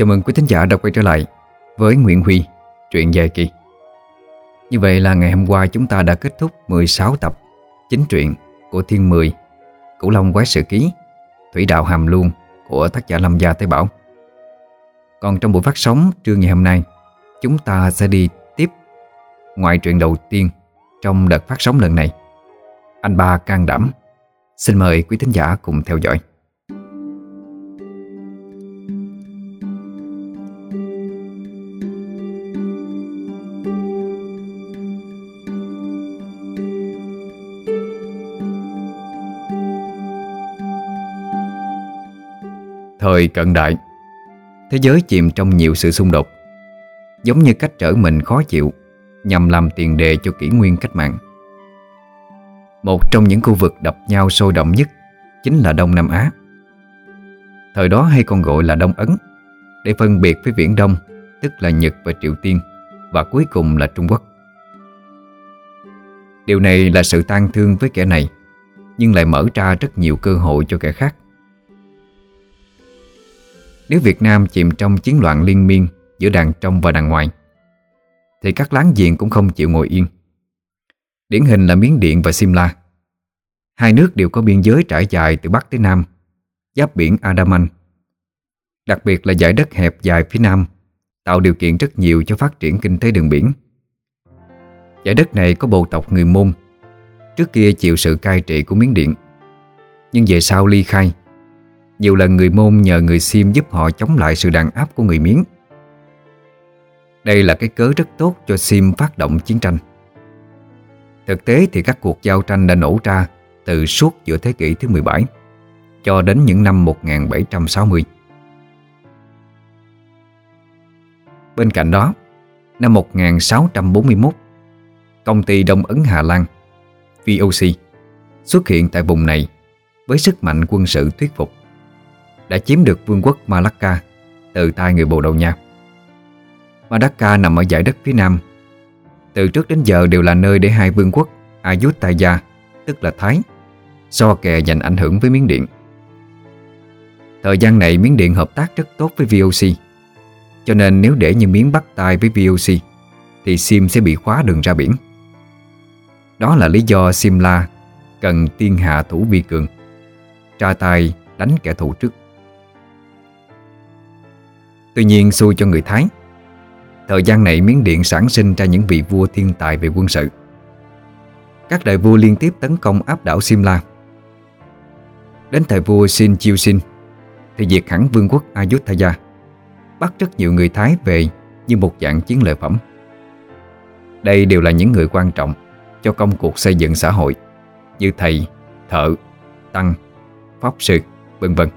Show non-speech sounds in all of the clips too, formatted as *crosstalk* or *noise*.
Chào mừng quý thính giả đã quay trở lại với Nguyễn Huy, truyện dài kỳ. Như vậy là ngày hôm qua chúng ta đã kết thúc 16 tập chính truyện của Thiên Mười, Cửu Long Quái Sự Ký, Thủy Đạo Hàm Luông của tác giả Lâm Gia Tế Bảo. Còn trong buổi phát sóng trưa ngày hôm nay, chúng ta sẽ đi tiếp ngoại truyện đầu tiên trong đợt phát sóng lần này. Anh ba can đảm. Xin mời quý thính giả cùng theo dõi. Thời cận đại. Thế giới chìm trong nhiều sự xung đột, Giống như cách trở mình khó chịu, Nhằm làm tiền đề cho kỷ nguyên cách mạng. Một trong những khu vực đập nhau sôi động nhất Chính là Đông Nam Á. Thời đó hay còn gọi là Đông Ấn, Để phân biệt với Viễn Đông, Tức là Nhật và Triều Tiên, Và cuối cùng là Trung Quốc. Điều này là sự tan thương với kẻ này, Nhưng lại mở ra rất nhiều cơ hội cho kẻ khác nếu Việt Nam chìm trong chiến loạn liên miên giữa đàn trong và đàn ngoài, thì các láng giềng cũng không chịu ngồi yên. Điển hình là Miến Điện và Simla. Hai nước đều có biên giới trải dài từ Bắc tới Nam, giáp biển Adaman. Đặc biệt là dải đất hẹp dài phía Nam, tạo điều kiện rất nhiều cho phát triển kinh tế đường biển. Dải đất này có bộ tộc người Môn, trước kia chịu sự cai trị của Miến Điện, nhưng về sau ly khai nhiều lần người môn nhờ người Sim giúp họ chống lại sự đàn áp của người Miến Đây là cái cớ rất tốt cho Sim phát động chiến tranh. Thực tế thì các cuộc giao tranh đã nổ ra từ suốt giữa thế kỷ thứ 17 cho đến những năm 1760. Bên cạnh đó, năm 1641, công ty Đông Ấn Hà Lan, VOC, xuất hiện tại vùng này với sức mạnh quân sự thuyết phục đã chiếm được vương quốc Malacca từ tay người Bồ Đào Nha. Malacca nằm ở dải đất phía nam. Từ trước đến giờ đều là nơi để hai vương quốc Ayutthaya, tức là Thái, so kè giành ảnh hưởng với Miến Điện. Thời gian này Miến Điện hợp tác rất tốt với VOC, cho nên nếu để như Miến bắt tay với VOC, thì Sim sẽ bị khóa đường ra biển. Đó là lý do Simla cần tiên hạ thủ vi cường, tra tay đánh kẻ thù trước. Tuy nhiên xui cho người Thái. Thời gian này Miến Điện sản sinh ra những vị vua thiên tài về quân sự. Các đại vua liên tiếp tấn công áp đảo Simla Đến thời vua Sin Chiêu Sin Thì diệt hẳn vương quốc Ayutthaya Bắt rất nhiều người Thái về như một dạng chiến lợi phẩm. Đây đều là những người quan trọng cho công cuộc xây dựng xã hội Như thầy, thợ, tăng, pháp sư, vân vân.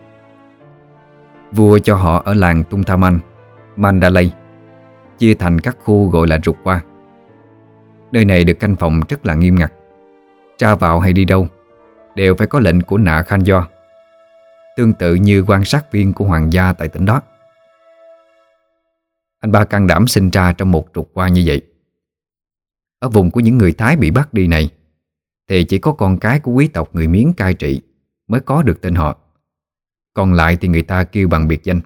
Vua cho họ ở làng Tunthaman, Mandalay Chia thành các khu gọi là rục qua Nơi này được canh phòng rất là nghiêm ngặt. Ra vào hay đi đâu Đều phải có lệnh của nạ Khan Do Tương tự như quan sát viên của hoàng gia tại tỉnh đó. Anh ba can đảm sinh ra trong một trục qua như vậy. Ở vùng của những người Thái bị bắt đi này Thì chỉ có con cái của quý tộc người Miến cai trị Mới có được tên họ còn lại thì người ta kêu bằng biệt danh.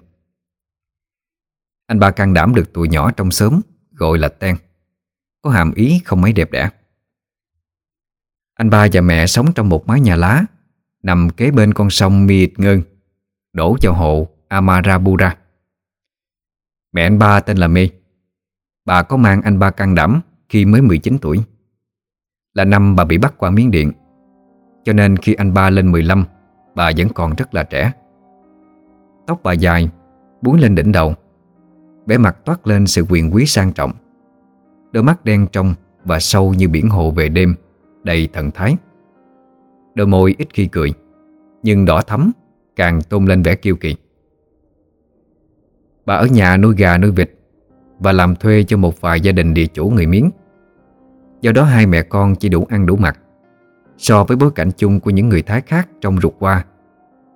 Anh ba can đảm được tụi nhỏ trong xóm, Gọi là Ten. Có hàm ý không mấy đẹp đẽ. Anh ba và mẹ sống trong một mái nhà lá, Nằm kế bên con sông Miệt Ngân Đổ vào hồ Amarabura. Mẹ anh ba tên là Mê. Bà có mang anh ba can đảm khi mới 19 tuổi. Là năm bà bị bắt qua Miến Điện. Cho nên khi anh ba lên 15 Bà vẫn còn rất là trẻ. Tóc bà dài Búi lên đỉnh đầu. Vẻ mặt toát lên sự quyền quý sang trọng. Đôi mắt đen trong Và sâu như biển hồ về đêm, Đầy thần thái. Đôi môi ít khi cười, Nhưng đỏ thắm càng tôn lên vẻ kiêu kỳ. Bà ở nhà nuôi gà nuôi vịt Và làm thuê cho một vài gia đình địa chủ người Miến. Do đó hai mẹ con chỉ đủ ăn đủ mặc. So với bối cảnh chung của những người Thái khác trong ruột qua,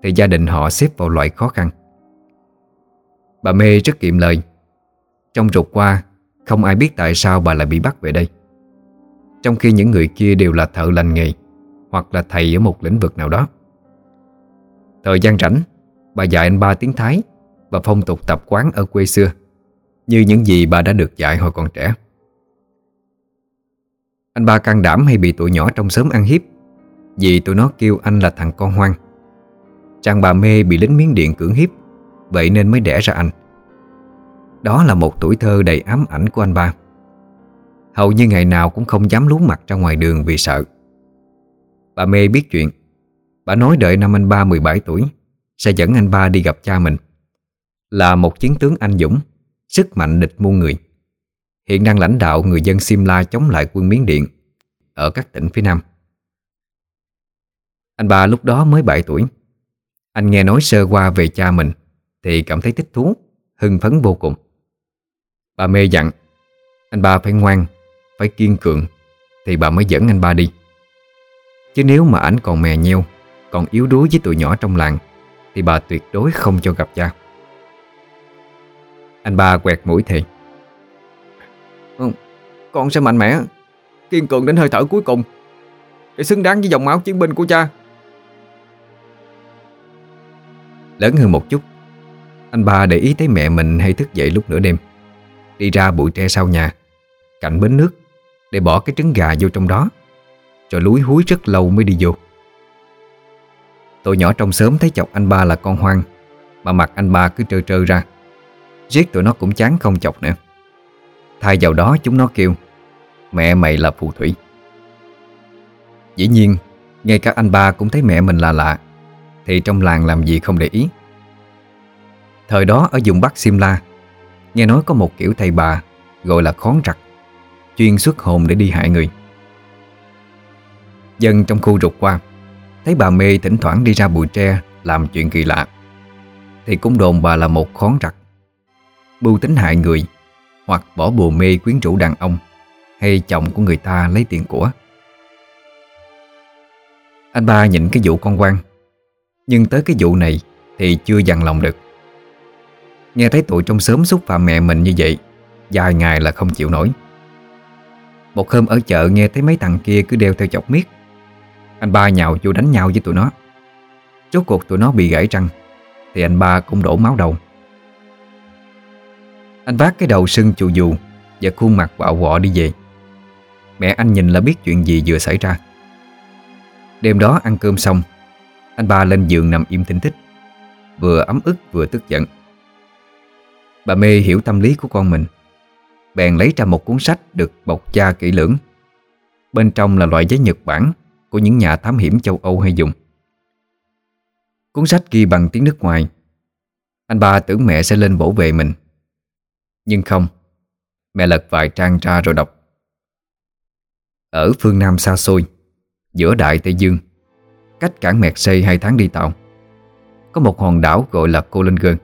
Thì gia đình họ xếp vào loại khó khăn. Bà mê rất kiệm lời. Trong rụt qua, Không ai biết tại sao bà lại bị bắt về đây. Trong khi những người kia đều là thợ lành nghề, Hoặc là thầy ở một lĩnh vực nào đó. Thời gian rảnh, Bà dạy anh ba tiếng Thái và phong tục tập quán ở quê xưa, Như những gì bà đã được dạy hồi còn trẻ. Anh ba can đảm hay bị tụi nhỏ trong xóm ăn hiếp, Vì tụi nó kêu anh là thằng con hoang. Chàng bà mê bị lính miếng điện cưỡng hiếp Vậy nên mới đẻ ra anh. Đó là một tuổi thơ đầy ám ảnh của anh ba. Hầu như ngày nào cũng không dám lú mặt ra ngoài đường vì sợ. Bà mê biết chuyện. Bà nói đợi năm anh ba 17 tuổi, Sẽ dẫn anh ba đi gặp cha mình. Là một chiến tướng anh dũng, Sức mạnh địch muôn người. Hiện đang lãnh đạo người dân Simla chống lại quân Miến Điện Ở các tỉnh phía Nam. Anh ba lúc đó mới 7 tuổi. Anh nghe nói sơ qua về cha mình. Thì cảm thấy thích thú, Hưng phấn vô cùng. Bà mê dặn, Anh ba phải ngoan, Phải kiên cường, Thì bà mới dẫn anh ba đi. Chứ nếu mà ảnh còn mè nheo, Còn yếu đuối với tụi nhỏ trong làng, Thì bà tuyệt đối không cho gặp cha. Anh ba quẹt mũi thề ừ, Con sẽ mạnh mẽ, Kiên cường đến hơi thở cuối cùng, Để xứng đáng với dòng máu chiến binh của cha. Lớn hơn một chút anh ba để ý thấy mẹ mình hay thức dậy lúc nửa đêm. Đi ra bụi tre sau nhà, Cạnh bến nước, Để bỏ cái trứng gà vô trong đó Rồi lúi húi rất lâu mới đi vô. Tụi nhỏ trong sớm thấy chọc anh ba là con hoang, Mà mặt anh ba cứ trơ trơ ra. Giết tụi nó cũng chán không chọc nữa. Thay vào đó chúng nó kêu, Mẹ mày là phù thủy. Dĩ nhiên, Ngay cả anh ba cũng thấy mẹ mình là lạ, Thì trong làng làm gì không để ý. Thời đó ở vùng Bắc Simla, Nghe nói có một kiểu thầy bà Gọi là khón trặc, Chuyên xuất hồn để đi hại người. Dân trong khu rụt qua, Thấy bà mê thỉnh thoảng đi ra bụi tre Làm chuyện kỳ lạ, Thì cũng đồn bà là một khón trặc. Bưu tính hại người Hoặc bỏ bùa mê quyến rũ đàn ông Hay chồng của người ta lấy tiền của. Anh ba nhìn cái vụ con quan, Nhưng tới cái vụ này Thì chưa dằn lòng được. Nghe thấy tụi trong xóm xúc phạm mẹ mình như vậy, Dài ngày là không chịu nổi. Một hôm ở chợ nghe thấy mấy thằng kia cứ đeo theo chọc miết. Anh ba nhào vô đánh nhau với tụi nó. Chốt cuộc tụi nó bị gãy răng, Thì anh ba cũng đổ máu đầu. Anh vác cái đầu sưng chù dù Và khuôn mặt bạo vọ đi về. Mẹ anh nhìn là biết chuyện gì vừa xảy ra. Đêm đó ăn cơm xong, Anh ba lên giường nằm im thinh thích Vừa ấm ức vừa tức giận. Bà mê hiểu tâm lý của con mình. Bèn lấy ra một cuốn sách được bọc da kỹ lưỡng. Bên trong là loại giấy Nhật Bản Của những nhà thám hiểm châu Âu hay dùng. Cuốn sách ghi bằng tiếng nước ngoài. Anh ba tưởng mẹ sẽ lên bổ vệ mình. Nhưng không, Mẹ lật vài trang ra rồi đọc. Ở phương Nam xa xôi, Giữa Đại Tây Dương, Cách cảng Mẹt Xây hai tháng đi tàu, Có một hòn đảo gọi là Cô Linh Gơn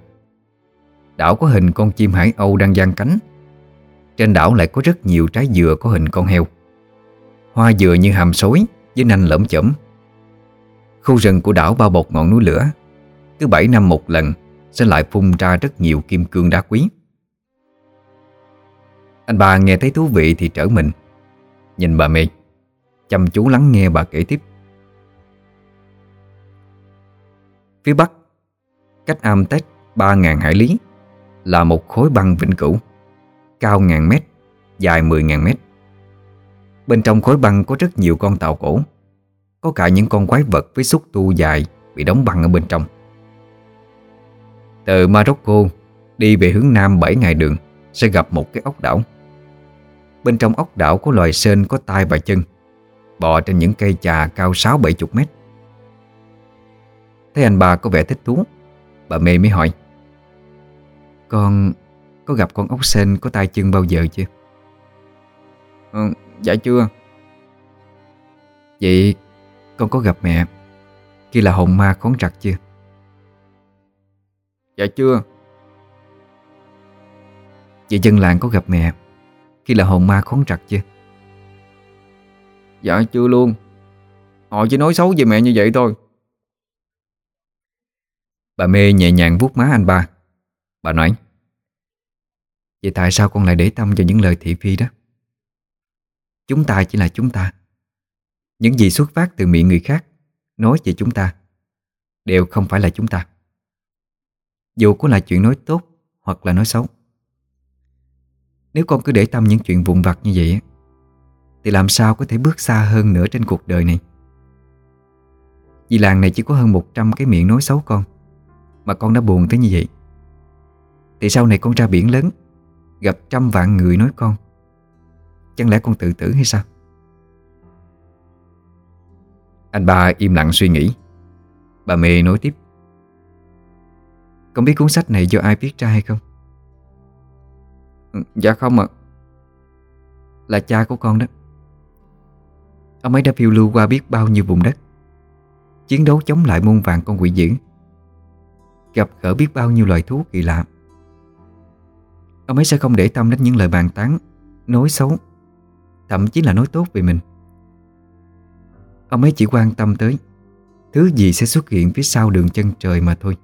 Đảo có hình con chim hải âu đang giang cánh. Trên đảo lại có rất nhiều trái dừa có hình con heo. Hoa dừa như hàm xối với nanh lởm chởm. Khu rừng của đảo bao bọc ngọn núi lửa. Cứ 7 năm một lần Sẽ lại phun ra rất nhiều kim cương đá quý. Anh bà nghe thấy thú vị thì trở mình. Nhìn bà mê Chăm chú lắng nghe bà kể tiếp. Phía Bắc, Cách Amtech 3.000 hải lý là một khối băng vĩnh cửu cao ngàn mét, dài 10 ngàn mét. Bên trong khối băng có rất nhiều con tàu cổ, có cả những con quái vật với xúc tu dài bị đóng băng ở bên trong. Từ Morocco đi về hướng Nam 7 ngày đường sẽ gặp một cái ốc đảo. Bên trong ốc đảo có loài sên có tai và chân, bò trên những cây trà cao 6-70 mét. Thấy anh bà có vẻ thích thú, bà mê mới hỏi. Con có gặp con ốc sên có tay chân bao giờ chưa? Ừ, dạ chưa Vậy con có gặp mẹ Khi là hồn ma khốn trặc chưa? Dạ chưa Vậy dân làng có gặp mẹ Khi là hồn ma khốn trặc chưa? Dạ chưa luôn Họ chỉ nói xấu về mẹ như vậy thôi Bà mê nhẹ nhàng vuốt má anh ba Bà nói, Vậy tại sao con lại để tâm cho những lời thị phi đó? Chúng ta chỉ là chúng ta. Những gì xuất phát từ miệng người khác, Nói về chúng ta, Đều không phải là chúng ta. Dù có là chuyện nói tốt Hoặc là nói xấu. Nếu con cứ để tâm những chuyện vụn vặt như vậy Thì làm sao có thể bước xa hơn nữa trên cuộc đời này? Vì làng này chỉ có hơn 100 cái miệng nói xấu con, Mà con đã buồn tới như vậy. Thì sau này con ra biển lớn, Gặp trăm vạn người nói con. Chẳng lẽ con tự tử hay sao? Anh ba im lặng suy nghĩ. Bà mê nói tiếp. Con biết cuốn sách này do ai viết ra hay không? Dạ không ạ. Là cha của con đó. Ông ấy đã phiêu lưu qua biết bao nhiêu vùng đất. Chiến đấu chống lại muôn vàng con quỷ dữ. Gặp gỡ biết bao nhiêu loài thú kỳ lạ. Ông ấy sẽ không để tâm đến những lời bàn tán, Nói xấu, Thậm chí là nói tốt về mình. Ông ấy chỉ quan tâm tới Thứ gì sẽ xuất hiện phía sau đường chân trời mà thôi.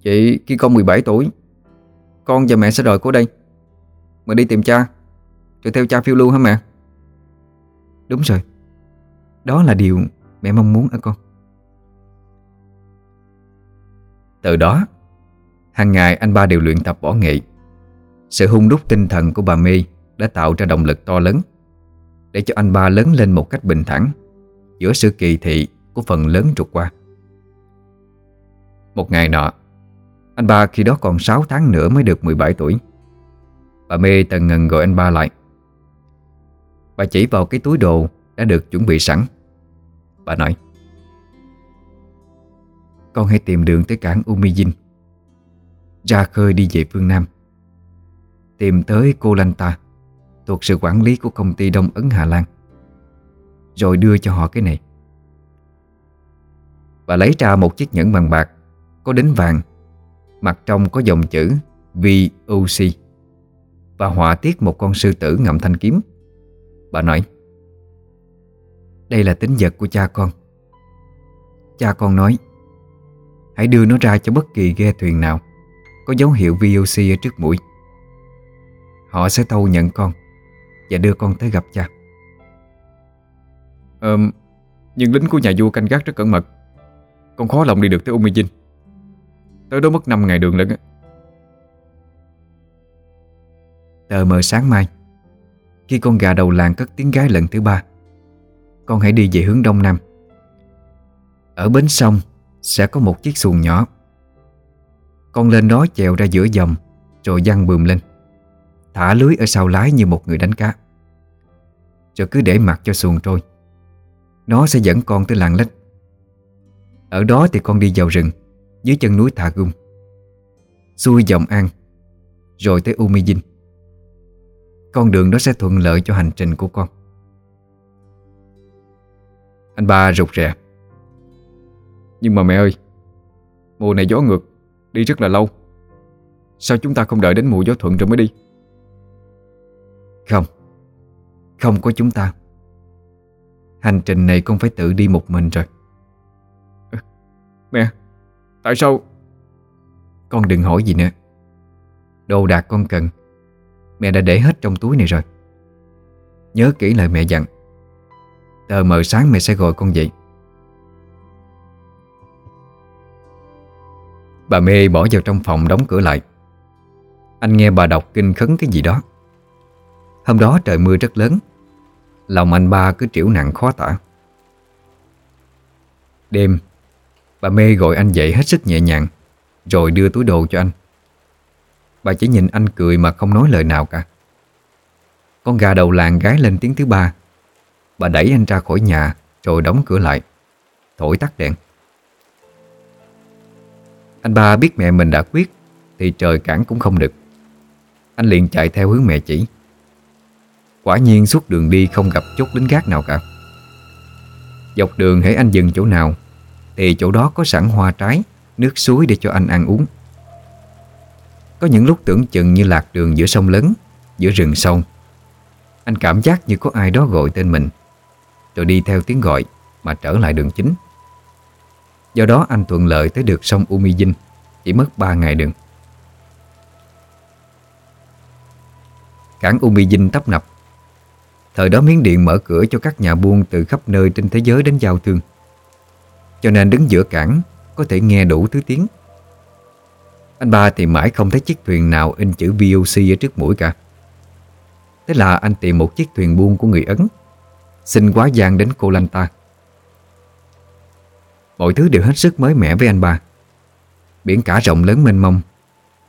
Chị, khi con 17 tuổi, Con và mẹ sẽ rời cô đây. Mà đi tìm cha Rồi theo cha phiêu lưu hả mẹ? Đúng rồi, Đó là điều mẹ mong muốn ở con? Từ đó hàng ngày anh ba đều luyện tập võ nghệ. Sự hung đúc tinh thần của bà My Đã tạo ra động lực to lớn Để cho anh ba lớn lên một cách bình thản Giữa sự kỳ thị của phần lớn trục qua. Một ngày nọ, Anh ba khi đó còn 6 tháng nữa mới được 17 tuổi. Bà My tần ngần gọi anh ba lại. Bà chỉ vào cái túi đồ đã được chuẩn bị sẵn. Bà nói, Con hãy tìm đường tới cảng Umijin. Ra khơi đi về phương Nam. Tìm tới cô Lanta Thuộc sự quản lý của công ty Đông Ấn Hà Lan, Rồi đưa cho họ cái này. Bà lấy ra một chiếc nhẫn bằng bạc, Có đính vàng, Mặt trong có dòng chữ VOC Và họa tiết một con sư tử ngậm thanh kiếm. Bà nói, Đây là tính vật của cha con. Cha con nói, Hãy đưa nó ra cho bất kỳ ghe thuyền nào. Có dấu hiệu VOC ở trước mũi. Họ sẽ thâu nhận con Và đưa con tới gặp cha. Ờ Nhưng lính của nhà vua canh gác rất cẩn mật. Con khó lòng đi được tới Umijin Tới đó mất 5 ngày đường lận Tờ mờ sáng mai, Khi con gà đầu làng cất tiếng gái lần thứ ba, Con hãy đi về hướng đông nam. Ở bến sông Sẽ có một chiếc xuồng nhỏ. Con lên đó chèo ra giữa dòng, Rồi văng bùm lên. Thả lưới ở sau lái như một người đánh cá. Rồi cứ để mặc cho xuồng trôi. Nó sẽ dẫn con tới làng lách. Ở đó thì con đi vào rừng, Dưới chân núi Thà Gung Xuôi dòng An, Rồi tới Umijin Con đường đó sẽ thuận lợi cho hành trình của con. Anh ba rụt rè. Nhưng mà mẹ ơi, Mùa này gió ngược. Đi rất là lâu. Sao chúng ta không đợi đến mùa gió thuận rồi mới đi? Không. Không có chúng ta. Hành trình này con phải tự đi một mình rồi. Mẹ Tại sao? Con đừng hỏi gì nữa. Đồ đạc con cần. Mẹ đã để hết trong túi này rồi. Nhớ kỹ lời mẹ dặn. Tờ mờ sáng mẹ sẽ gọi con dậy Bà mê bỏ vào trong phòng đóng cửa lại. Anh nghe bà đọc kinh khấn cái gì đó. Hôm đó trời mưa rất lớn. Lòng anh ba cứ triểu nặng khó tả. Đêm, Bà mê gọi anh dậy hết sức nhẹ nhàng, Rồi đưa túi đồ cho anh. Bà chỉ nhìn anh cười mà không nói lời nào cả. Con gà đầu làng gái lên tiếng thứ ba. Bà đẩy anh ra khỏi nhà, Rồi đóng cửa lại, Thổi tắt đèn. Anh ba biết mẹ mình đã quyết, Thì trời cản cũng không được. Anh liền chạy theo hướng mẹ chỉ. Quả nhiên suốt đường đi không gặp chốt lính gác nào cả. Dọc đường hãy anh dừng chỗ nào, Thì chỗ đó có sẵn hoa trái, Nước suối để cho anh ăn uống. Có những lúc tưởng chừng như lạc đường giữa sông lớn, Giữa rừng sâu. Anh cảm giác như có ai đó gọi tên mình. Rồi đi theo tiếng gọi Mà trở lại đường chính. Do đó anh thuận lợi tới được sông Umijin. Chỉ mất 3 ngày đường. Cảng Umijin tấp nập. Thời đó Miến Điện mở cửa cho các nhà buôn từ khắp nơi trên thế giới đến giao thương. Cho nên đứng giữa cảng, Có thể nghe đủ thứ tiếng. Anh ba thì mãi không thấy chiếc thuyền nào In chữ VOC ở trước mũi cả. Thế là anh tìm một chiếc thuyền buôn của người Ấn, Xin quá gian đến cô Lanta Mọi thứ đều hết sức mới mẻ với anh ba. Biển cả rộng lớn mênh mông.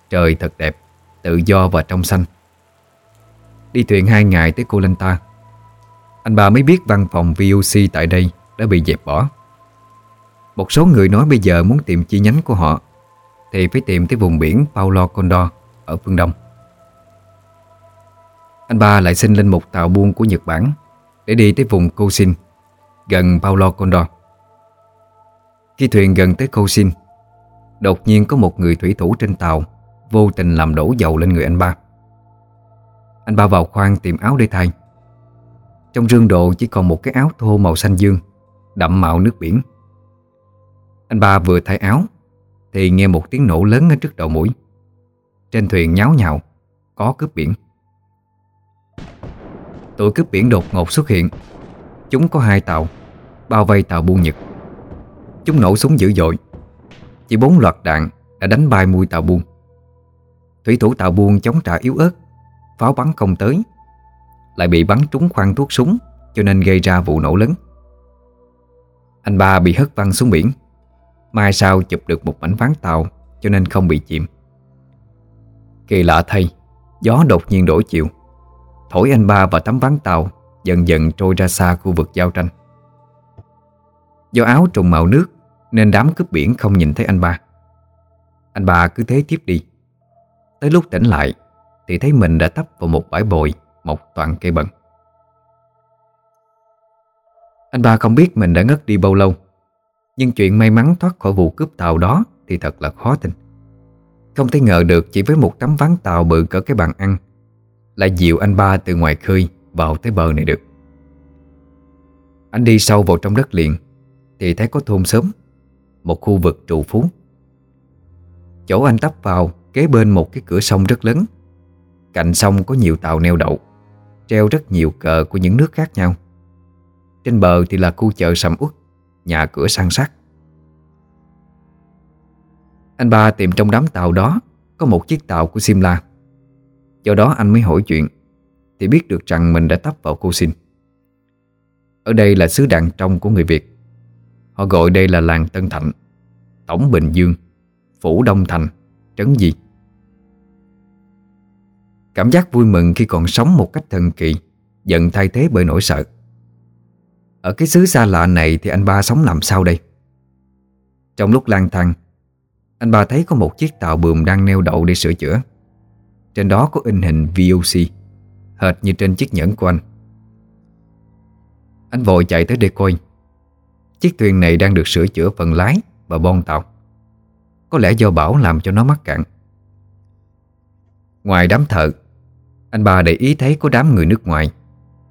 Trời thật đẹp, Tự do và trong xanh. Đi thuyền hai ngày tới Koh Lanta Anh ba mới biết văn phòng VOC tại đây Đã bị dẹp bỏ. Một số người nói bây giờ muốn tìm chi nhánh của họ, Thì phải tìm tới vùng biển Paulo Condor Ở phương Đông. Anh ba lại xin lên một tàu buôn của Nhật Bản Để đi tới vùng Kosin Gần Paulo Condor. Khi thuyền gần tới Kosin Đột nhiên có một người thủy thủ trên tàu Vô tình làm đổ dầu lên người anh ba. Anh ba vào khoang tìm áo để thay. Trong rương đồ chỉ còn một cái áo thô màu xanh dương, Đậm mạo nước biển. Anh ba vừa thay áo Thì nghe một tiếng nổ lớn ở trước đầu mũi. Trên thuyền nháo nhào, Có cướp biển. Tụi cướp biển đột ngột xuất hiện. Chúng có hai tàu, Bao vây tàu buôn Nhật. Chúng nổ súng dữ dội. Chỉ bốn loạt đạn đã đánh bay mui tàu buôn. Thủy thủ tàu buôn chống trả yếu ớt, Pháo bắn không tới, Lại bị bắn trúng khoang thuốc súng, Cho nên gây ra vụ nổ lớn. Anh ba bị hất văng xuống biển. Mai sau chụp được một mảnh ván tàu, Cho nên không bị chìm. Kỳ lạ thay, Gió đột nhiên đổi chiều. Thổi anh ba và tấm ván tàu, Dần dần trôi ra xa khu vực giao tranh. Do áo trùng màu nước nên đám cướp biển không nhìn thấy anh ba. Anh ba cứ thế tiếp đi. Tới lúc tỉnh lại, Thì thấy mình đã tấp vào một bãi bồi, Một toàn cây bẩn Anh ba không biết mình đã ngất đi bao lâu, Nhưng chuyện may mắn thoát khỏi vụ cướp tàu đó Thì thật là khó tin. Không thể ngờ được chỉ với một tấm ván tàu bự cỡ cái bàn ăn Lại dịu anh ba từ ngoài khơi Vào tới bờ này được. Anh đi sâu vào trong đất liền, Thì thấy có thôn sớm một khu vực trụ phú. Chỗ anh tấp vào, Kế bên một cái cửa sông rất lớn. Cạnh sông có nhiều tàu neo đậu, Treo rất nhiều cờ của những nước khác nhau. Trên bờ thì là khu chợ sầm uất, Nhà cửa sang sát. Anh ba tìm trong đám tàu đó Có một chiếc tàu của Simla. Do đó anh mới hỏi chuyện, Thì biết được rằng mình đã tấp vào cô xin Ở đây là xứ đàn trong của người Việt. Họ gọi đây là làng Tân Thạnh, Tổng Bình Dương, Phủ Đông Thành, Trấn Di. Cảm giác vui mừng khi còn sống một cách thần kỳ, Dần thay thế bởi nỗi sợ. Ở cái xứ xa lạ này Thì anh ba sống làm sao đây? Trong lúc lang thang, Anh ba thấy có một chiếc tàu bườm Đang neo đậu để sửa chữa. Trên đó có in hình VOC Hệt như trên chiếc nhẫn của anh. Anh vội chạy tới để coi. Chiếc thuyền này đang được sửa chữa phần lái Và bon tàu. Có lẽ do bão làm cho nó mắc cạn. Ngoài đám thợ, anh ba để ý thấy có đám người nước ngoài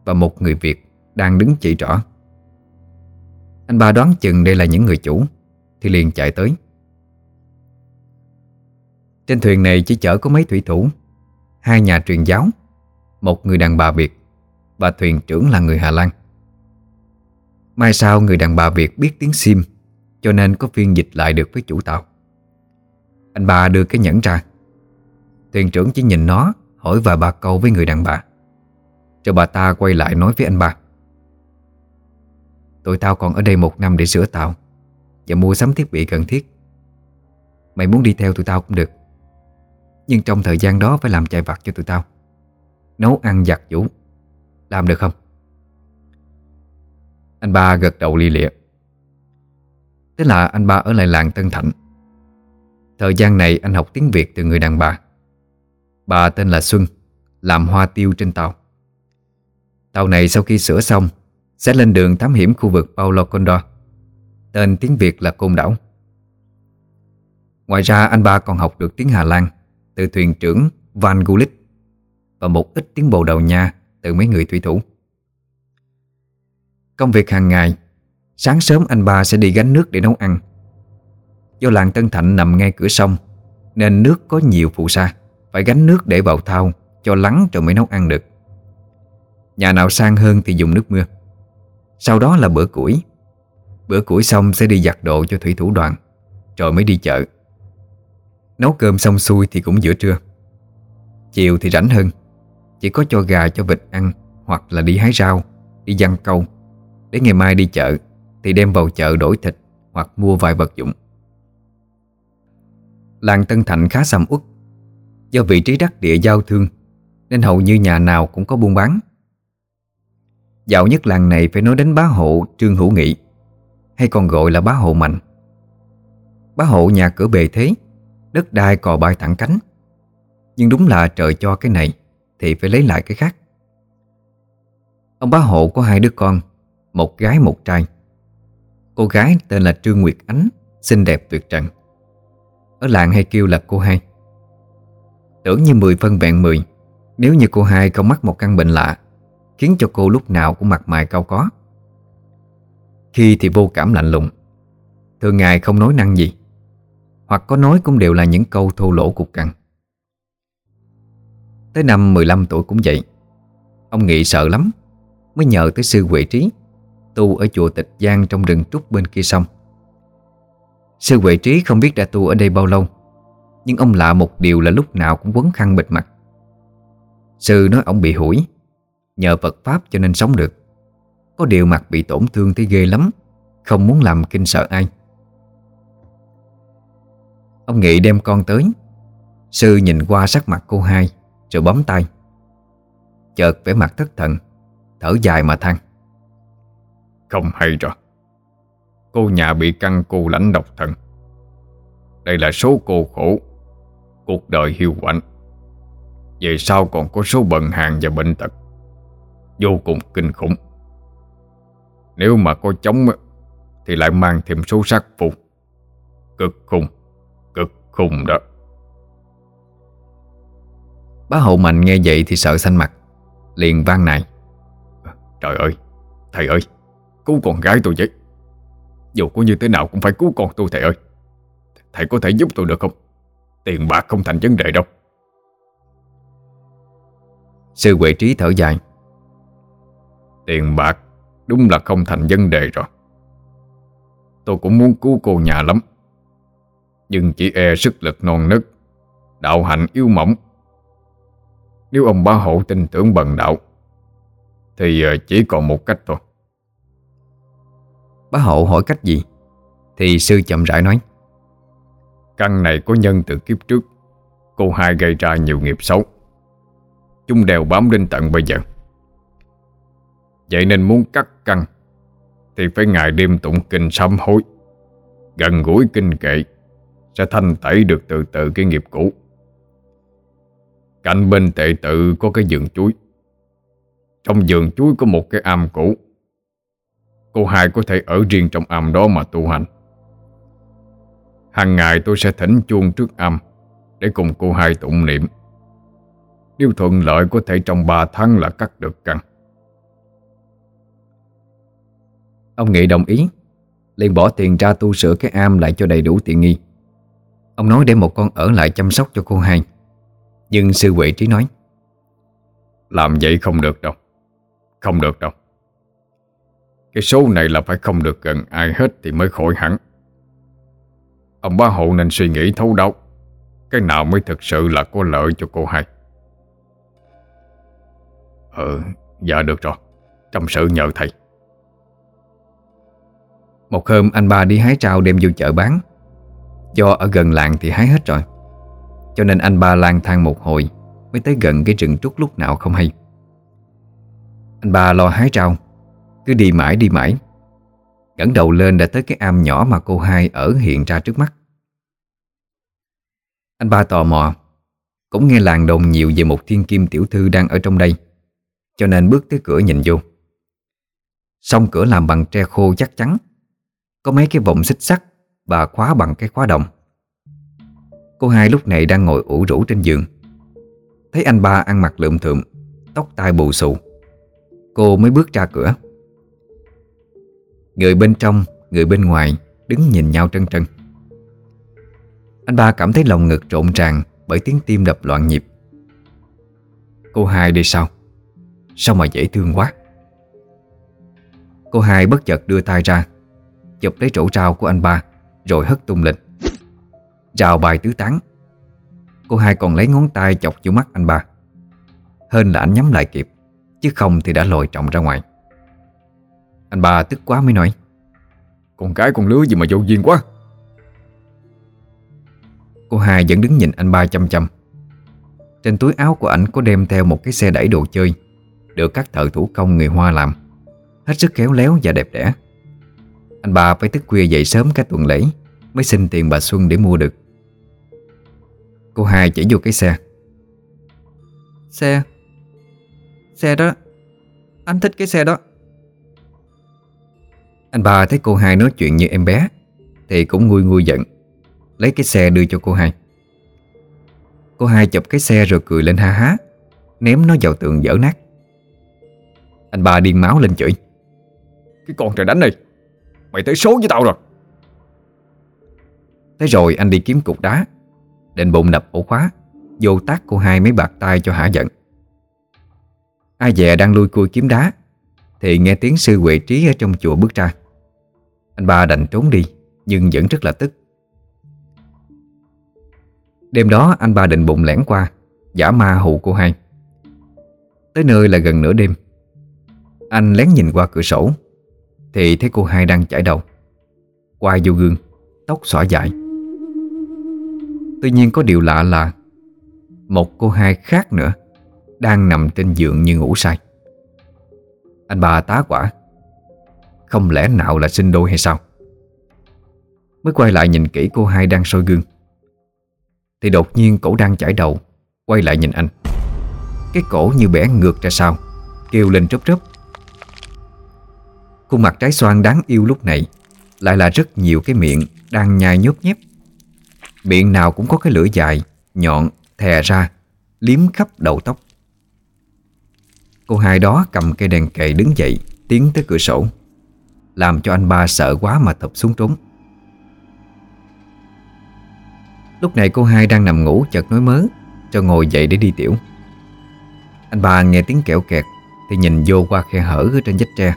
Và một người Việt đang đứng chỉ rõ Anh ba đoán chừng đây là những người chủ, Thì liền chạy tới. Trên thuyền này chỉ chở có mấy thủy thủ, Hai nhà truyền giáo, Một người đàn bà Việt Và thuyền trưởng là người Hà Lan. Mai sau người đàn bà Việt biết tiếng Sim, Cho nên có phiên dịch lại được với chủ tàu. Anh ba đưa cái nhẫn ra. Thuyền trưởng chỉ nhìn nó, Hỏi vài ba câu với người đàn bà. Cho bà ta quay lại nói với anh ba. Tụi tao còn ở đây một năm để sửa tàu, Và mua sắm thiết bị cần thiết. Mày muốn đi theo tụi tao cũng được, Nhưng trong thời gian đó phải làm chạy vặt cho tụi tao. Nấu ăn giặt vũ Làm được không? Anh ba gật đầu li lịa. Thế là anh ba ở lại làng Tân Thạnh. Thời gian này anh học tiếng Việt từ người đàn bà. Bà tên là Xuân, Làm hoa tiêu trên tàu. Tàu này sau khi sửa xong, Sẽ lên đường thám hiểm khu vực Paulo Condor. Tên tiếng Việt là Côn Đảo. Ngoài ra, anh ba còn học được tiếng Hà Lan Từ thuyền trưởng Van Gulik Và một ít tiếng Bồ Đào Nha Từ mấy người thủy thủ. Công việc hàng ngày. Sáng sớm anh ba sẽ đi gánh nước để nấu ăn. Do làng Tân Thạnh nằm ngay cửa sông, Nên nước có nhiều phụ sa. Phải gánh nước để vào thau Cho lắng rồi mới nấu ăn được. Nhà nào sang hơn thì dùng nước mưa. Sau đó là bữa củi. Bữa củi xong sẽ đi giặt đồ cho thủy thủ đoàn, Rồi mới đi chợ. Nấu cơm xong xuôi thì cũng giữa trưa. Chiều thì rảnh hơn. Chỉ có cho gà cho vịt ăn Hoặc là đi hái rau, Đi giăng câu. Để ngày mai đi chợ Thì đem vào chợ đổi thịt Hoặc mua vài vật dụng. Làng Tân Thạnh khá sầm uất. Do vị trí đắc địa giao thương, Nên hầu như nhà nào cũng có buôn bán. Dạo nhất làng này phải nói đến bá hộ Trương Hữu Nghị, Hay còn gọi là bá hộ Mạnh. Bá hộ nhà cửa bề thế, Đất đai cò bay thẳng cánh. Nhưng đúng là trời cho cái này Thì phải lấy lại cái khác. Ông bá hộ có hai đứa con một gái một trai. Cô gái tên là Trương Nguyệt Ánh, Xinh đẹp tuyệt trần. Ở làng hay kêu là cô hai. Tưởng như mười phân vẹn mười, Nếu như cô hai không mắc một căn bệnh lạ, Khiến cho cô lúc nào cũng mặt mày cao có. Khi thì vô cảm lạnh lùng, Thường ngày không nói năng gì, Hoặc có nói cũng đều là những câu thô lỗ cục cằn. Tới năm 15 tuổi cũng vậy, Ông Nghị sợ lắm, Mới nhờ tới sư Huệ Trí. Tu ở chùa Tịch Giang trong rừng trúc bên kia sông. Sư Huệ Trí không biết đã tu ở đây bao lâu, Nhưng ông lạ một điều là lúc nào cũng quấn khăn bịt mặt. Sư nói ông bị hủi, Nhờ Phật Pháp cho nên sống được. Có điều mặt bị tổn thương thấy ghê lắm, Không muốn làm kinh sợ ai. Ông Nghị đem con tới, Sư nhìn qua sắc mặt cô hai, Rồi bấm tay. Chợt vẻ mặt thất thần, Thở dài mà than. Không hay rồi. Cô nhà bị căng cô lãnh độc thần. Đây là số cô khổ. Cuộc đời hiu quạnh. Về sau còn có số bần hàng và bệnh tật. Vô cùng kinh khủng. Nếu mà có chống Thì lại mang thêm số sát phụ Cực khủng Cực khủng đó. Bá hậu mạnh nghe vậy thì sợ xanh mặt. Liền vang này. Trời ơi Thầy ơi Cứu con gái tôi vậy? Dù có như thế nào cũng phải cứu con tôi thầy ơi. Thầy có thể giúp tôi được không? Tiền bạc không thành vấn đề đâu. Sư Huệ Trí thở dài. Tiền bạc đúng là không thành vấn đề rồi. Tôi cũng muốn cứu cô nhà lắm. Nhưng chỉ e sức lực non nớt Đạo hạnh yếu mỏng. Nếu ông bá hộ tin tưởng bần đạo Thì ờ, chỉ còn một cách thôi Bá hộ hỏi cách gì? Thì sư chậm rãi nói, Căn này có nhân từ kiếp trước. Cô hai gây ra nhiều nghiệp xấu. Chúng đều bám đến tận bây giờ. Vậy nên muốn cắt căn, Thì phải ngày đêm tụng kinh sám hối. Gần gũi kinh kệ, Sẽ thanh tẩy được từ từ cái nghiệp cũ. Cạnh bên tệ tự có cái giường chuối. Trong giường chuối có một cái am cũ. Cô hai có thể ở riêng trong am đó mà tu hành. Hàng ngày tôi sẽ thỉnh chuông trước am Để cùng cô hai tụng niệm. Nếu thuận lợi có thể trong 3 tháng là cắt được căn. Ông Nghị đồng ý. Liền bỏ tiền ra tu sửa cái am lại cho đầy đủ tiện nghi. Ông nói để một con ở lại chăm sóc cho cô hai. Nhưng sư Huệ Trí nói Làm vậy không được đâu. Không được đâu cái số này là phải không được gần ai hết Thì mới khỏi hẳn. Ông bá hộ nên suy nghĩ thấu đáo. Cái nào mới thực sự là có lợi cho cô hai? Ừ Dạ được rồi. Trong sự nhờ thầy. Một hôm anh ba đi hái trao đem vô chợ bán. Do ở gần làng thì hái hết rồi. Cho nên anh ba lang thang một hồi Mới tới gần cái rừng trúc lúc nào không hay. Anh ba lo hái trao cứ đi mãi đi mãi. Ngẩng đầu lên đã tới cái am nhỏ mà cô hai ở hiện ra trước mắt. Anh ba tò mò, Cũng nghe làng đồn nhiều về một thiên kim tiểu thư đang ở trong đây, Cho nên bước tới cửa nhìn vô. Xong cửa làm bằng tre khô chắc chắn, Có mấy cái vòng xích sắt Và khóa bằng cái khóa đồng. Cô hai lúc này đang ngồi ủ rũ trên giường. Thấy anh ba ăn mặc lượm thượm, Tóc tai bù xù, Cô mới bước ra cửa. Người bên trong, người bên ngoài Đứng nhìn nhau trân trân. Anh ba cảm thấy lòng ngực trộn tràn Bởi tiếng tim đập loạn nhịp. Cô hai đi sao Sao mà dễ thương quá? Cô hai bất chợt đưa tay ra Chụp lấy chỗ rau của anh ba Rồi hất tung lên. Rào bài tứ tán. Cô hai còn lấy ngón tay chọc vô mắt anh ba. Hên là anh nhắm lại kịp Chứ không thì đã lồi trọng ra ngoài. Anh ba tức quá mới nói. Con cái con lứa gì mà vô duyên quá. Cô hai vẫn đứng nhìn anh ba chăm chăm. Trên túi áo của ảnh có đem theo một cái xe đẩy đồ chơi, Được các thợ thủ công người Hoa làm. Hết sức khéo léo và đẹp đẽ. Anh ba phải thức khuya dậy sớm cả tuần lễ, Mới xin tiền bà Xuân để mua được. Cô hai chỉ vô cái xe. Xe. Xe đó. Anh thích cái xe đó. Anh ba thấy cô hai nói chuyện như em bé Thì cũng nguôi nguôi giận. Lấy cái xe đưa cho cô hai. Cô hai chụp cái xe rồi cười lên ha há Ném nó vào tường dở nát. Anh ba điên máu lên chửi. Cái con trời đánh này Mày tới số với tao rồi. Thế rồi anh đi kiếm cục đá Định bụng đập ổ khóa Vô tác cô hai mấy bạc tay cho hả giận. Ai dè đang lui cui kiếm đá Thì nghe tiếng sư Huệ Trí ở trong chùa bước ra anh ba đành trốn đi, Nhưng vẫn rất là tức. Đêm đó, anh ba định bụng lẻn qua, Giả ma hụ cô hai. Tới nơi là gần nửa đêm. Anh lén nhìn qua cửa sổ, Thì thấy cô hai đang chải đầu. Quay vô gương, Tóc xõa dài. Tuy nhiên có điều lạ là, Một cô hai khác nữa Đang nằm trên giường như ngủ say. Anh bà tá quả. Không lẽ nào là sinh đôi hay sao? Mới quay lại nhìn kỹ cô hai đang soi gương. Thì đột nhiên cổ đang chảy đầu Quay lại nhìn anh. Cái cổ như bẻ ngược ra sau Kêu lên trớp trớp Khuôn mặt trái xoan đáng yêu lúc này Lại là rất nhiều cái miệng Đang nhai nhốt nhép. Miệng nào cũng có cái lưỡi dài Nhọn, thè ra Liếm khắp đầu tóc. Cô hai đó cầm cây đèn cầy đứng dậy Tiến tới cửa sổ. Làm cho anh ba sợ quá mà thụp xuống trốn. Lúc này cô hai đang nằm ngủ chợt nói mớ, Cho ngồi dậy để đi tiểu. Anh ba nghe tiếng kẹo kẹt Thì nhìn vô qua khe hở ở trên vách tre.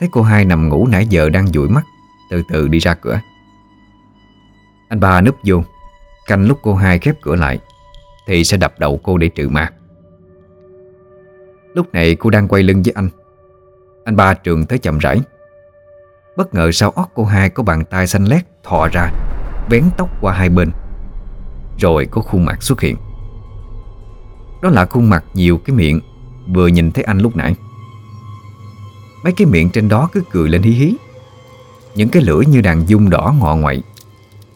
Thấy cô hai nằm ngủ nãy giờ đang dụi mắt, Từ từ đi ra cửa. Anh ba núp vô. Canh lúc cô hai khép cửa lại Thì sẽ đập đầu cô để trừ ma. Lúc này cô đang quay lưng với anh. Anh ba trường tới chậm rãi. Bất ngờ sau óc cô hai có bàn tay xanh lét thò ra, Vén tóc qua hai bên, Rồi có khuôn mặt xuất hiện. Đó là khuôn mặt nhiều cái miệng Vừa nhìn thấy anh lúc nãy. Mấy cái miệng trên đó cứ cười lên hí hí. Những cái lưỡi như đàn dung đỏ ngọ ngoại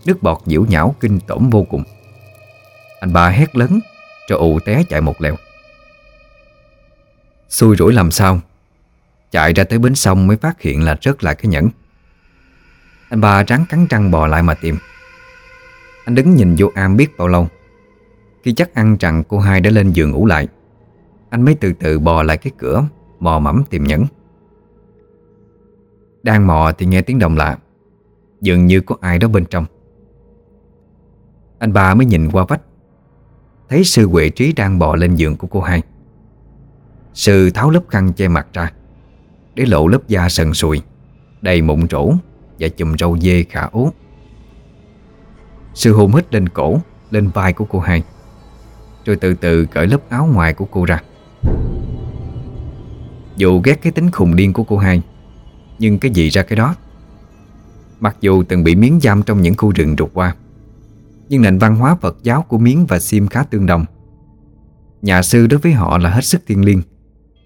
Nước bọt nhiễu nhão kinh tởm vô cùng. Anh ba hét lớn cho ù té chạy một lèo. Xui rủi làm sao? Chạy ra tới bến sông mới phát hiện là rớt lại cái nhẫn. Anh ba ráng cắn răng bò lại mà tìm. Anh đứng nhìn vô am biết bao lâu. Khi chắc ăn rằng cô hai đã lên giường ngủ lại, Anh mới từ từ bò lại cái cửa, Mò mẫm tìm nhẫn. Đang mò thì nghe tiếng động lạ, Dường như có ai đó bên trong. Anh ba mới nhìn qua vách, Thấy sư Huệ Trí đang bò lên giường của cô hai. Sư tháo lớp khăn che mặt ra để lộ lớp da sần sùi, Đầy mụn rỗ Và chùm râu dê khả ố. Sư hôn hít lên cổ, Lên vai của cô hai. Rồi từ từ cởi lớp áo ngoài của cô ra. Dù ghét cái tính khùng điên của cô hai, Nhưng cái gì ra cái đó? Mặc dù từng bị miếng giam trong những khu rừng rụt qua, Nhưng nền văn hóa Phật giáo của miếng và sim khá tương đồng. Nhà sư đối với họ là hết sức thiêng liêng,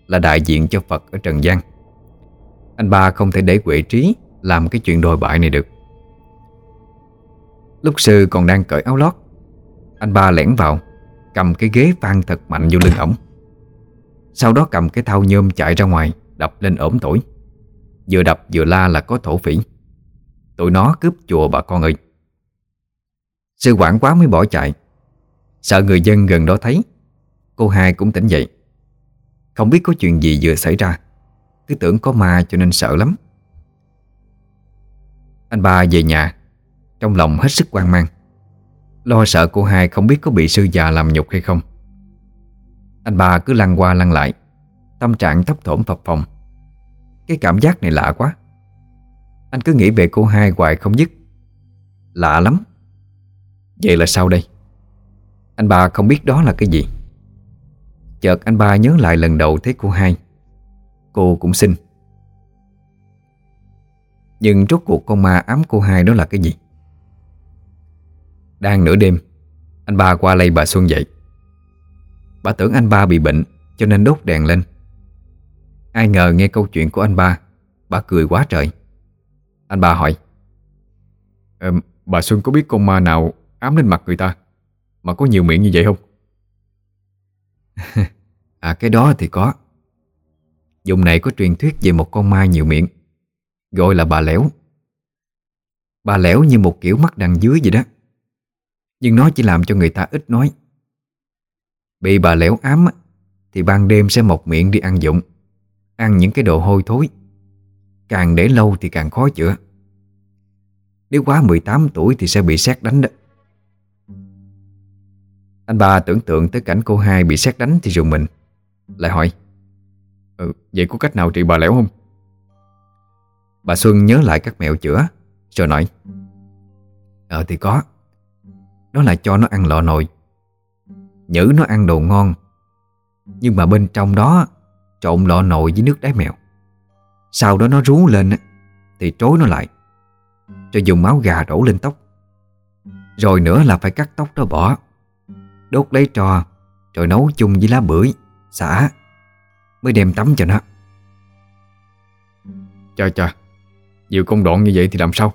Là đại diện cho Phật ở Trần gian. Anh ba không thể để quệ trí Làm cái chuyện đồi bại này được. Lúc sư còn đang cởi áo lót, Anh ba lẻn vào, Cầm cái ghế vang thật mạnh vô lưng ổng. Sau đó cầm cái thau nhôm chạy ra ngoài, Đập lên ổm tuổi Vừa đập vừa la là có thổ phỉ. Tụi nó cướp chùa bà con ơi. Sư quản quá mới bỏ chạy. Sợ người dân gần đó thấy, Cô hai cũng tỉnh dậy. Không biết có chuyện gì vừa xảy ra. Cứ tưởng có ma cho nên sợ lắm. Anh ba về nhà, Trong lòng hết sức quan mang. Lo sợ cô hai không biết có bị sư già làm nhục hay không. Anh ba cứ lăn qua lăn lại, Tâm trạng thấp thỏm phập phòng Cái cảm giác này lạ quá. Anh cứ nghĩ về cô hai hoài không dứt. Lạ lắm. Vậy là sao đây? Anh ba không biết đó là cái gì. Chợt anh ba nhớ lại lần đầu thấy cô hai. Cô cũng xin. Nhưng rốt cuộc con ma ám cô hai đó là cái gì? Đang nửa đêm, Anh ba qua lây bà Xuân dậy. Bà tưởng anh ba bị bệnh, Cho nên đốt đèn lên. Ai ngờ nghe câu chuyện của anh ba, Bà cười quá trời. Anh ba hỏi Bà Xuân có biết con ma nào ám lên mặt người ta, Mà có nhiều miệng như vậy không? *laughs* À cái đó thì có. Dùng này có truyền thuyết về một con ma nhiều miệng. Gọi là bà lẻo. Bà lẻo như một kiểu mắt đằng dưới vậy đó. Nhưng nó chỉ làm cho người ta ít nói. Bị bà lẻo ám Thì ban đêm sẽ mọc miệng đi ăn dụng Ăn những cái đồ hôi thối. Càng để lâu thì càng khó chữa. Nếu quá 18 tuổi thì sẽ bị xét đánh đó. Anh ba tưởng tượng tới cảnh cô hai bị xét đánh thì rùng mình, Lại hỏi ừ, Vậy có cách nào trị bà lẻo không? Bà Xuân nhớ lại các mẹo chữa Rồi nói. Ờ thì có. Đó là cho nó ăn lọ nồi. Nhữ nó ăn đồ ngon. Nhưng mà bên trong đó Trộn lọ nồi với nước đáy mèo. Sau đó nó rú lên Thì trối nó lại Cho dùng máu gà đổ lên tóc. Rồi nữa là phải cắt tóc đó bỏ. Đốt lấy trò Rồi nấu chung với lá bưởi Xả. Mới đem tắm cho nó. Chà chà Nhiều công đoạn như vậy thì làm sao?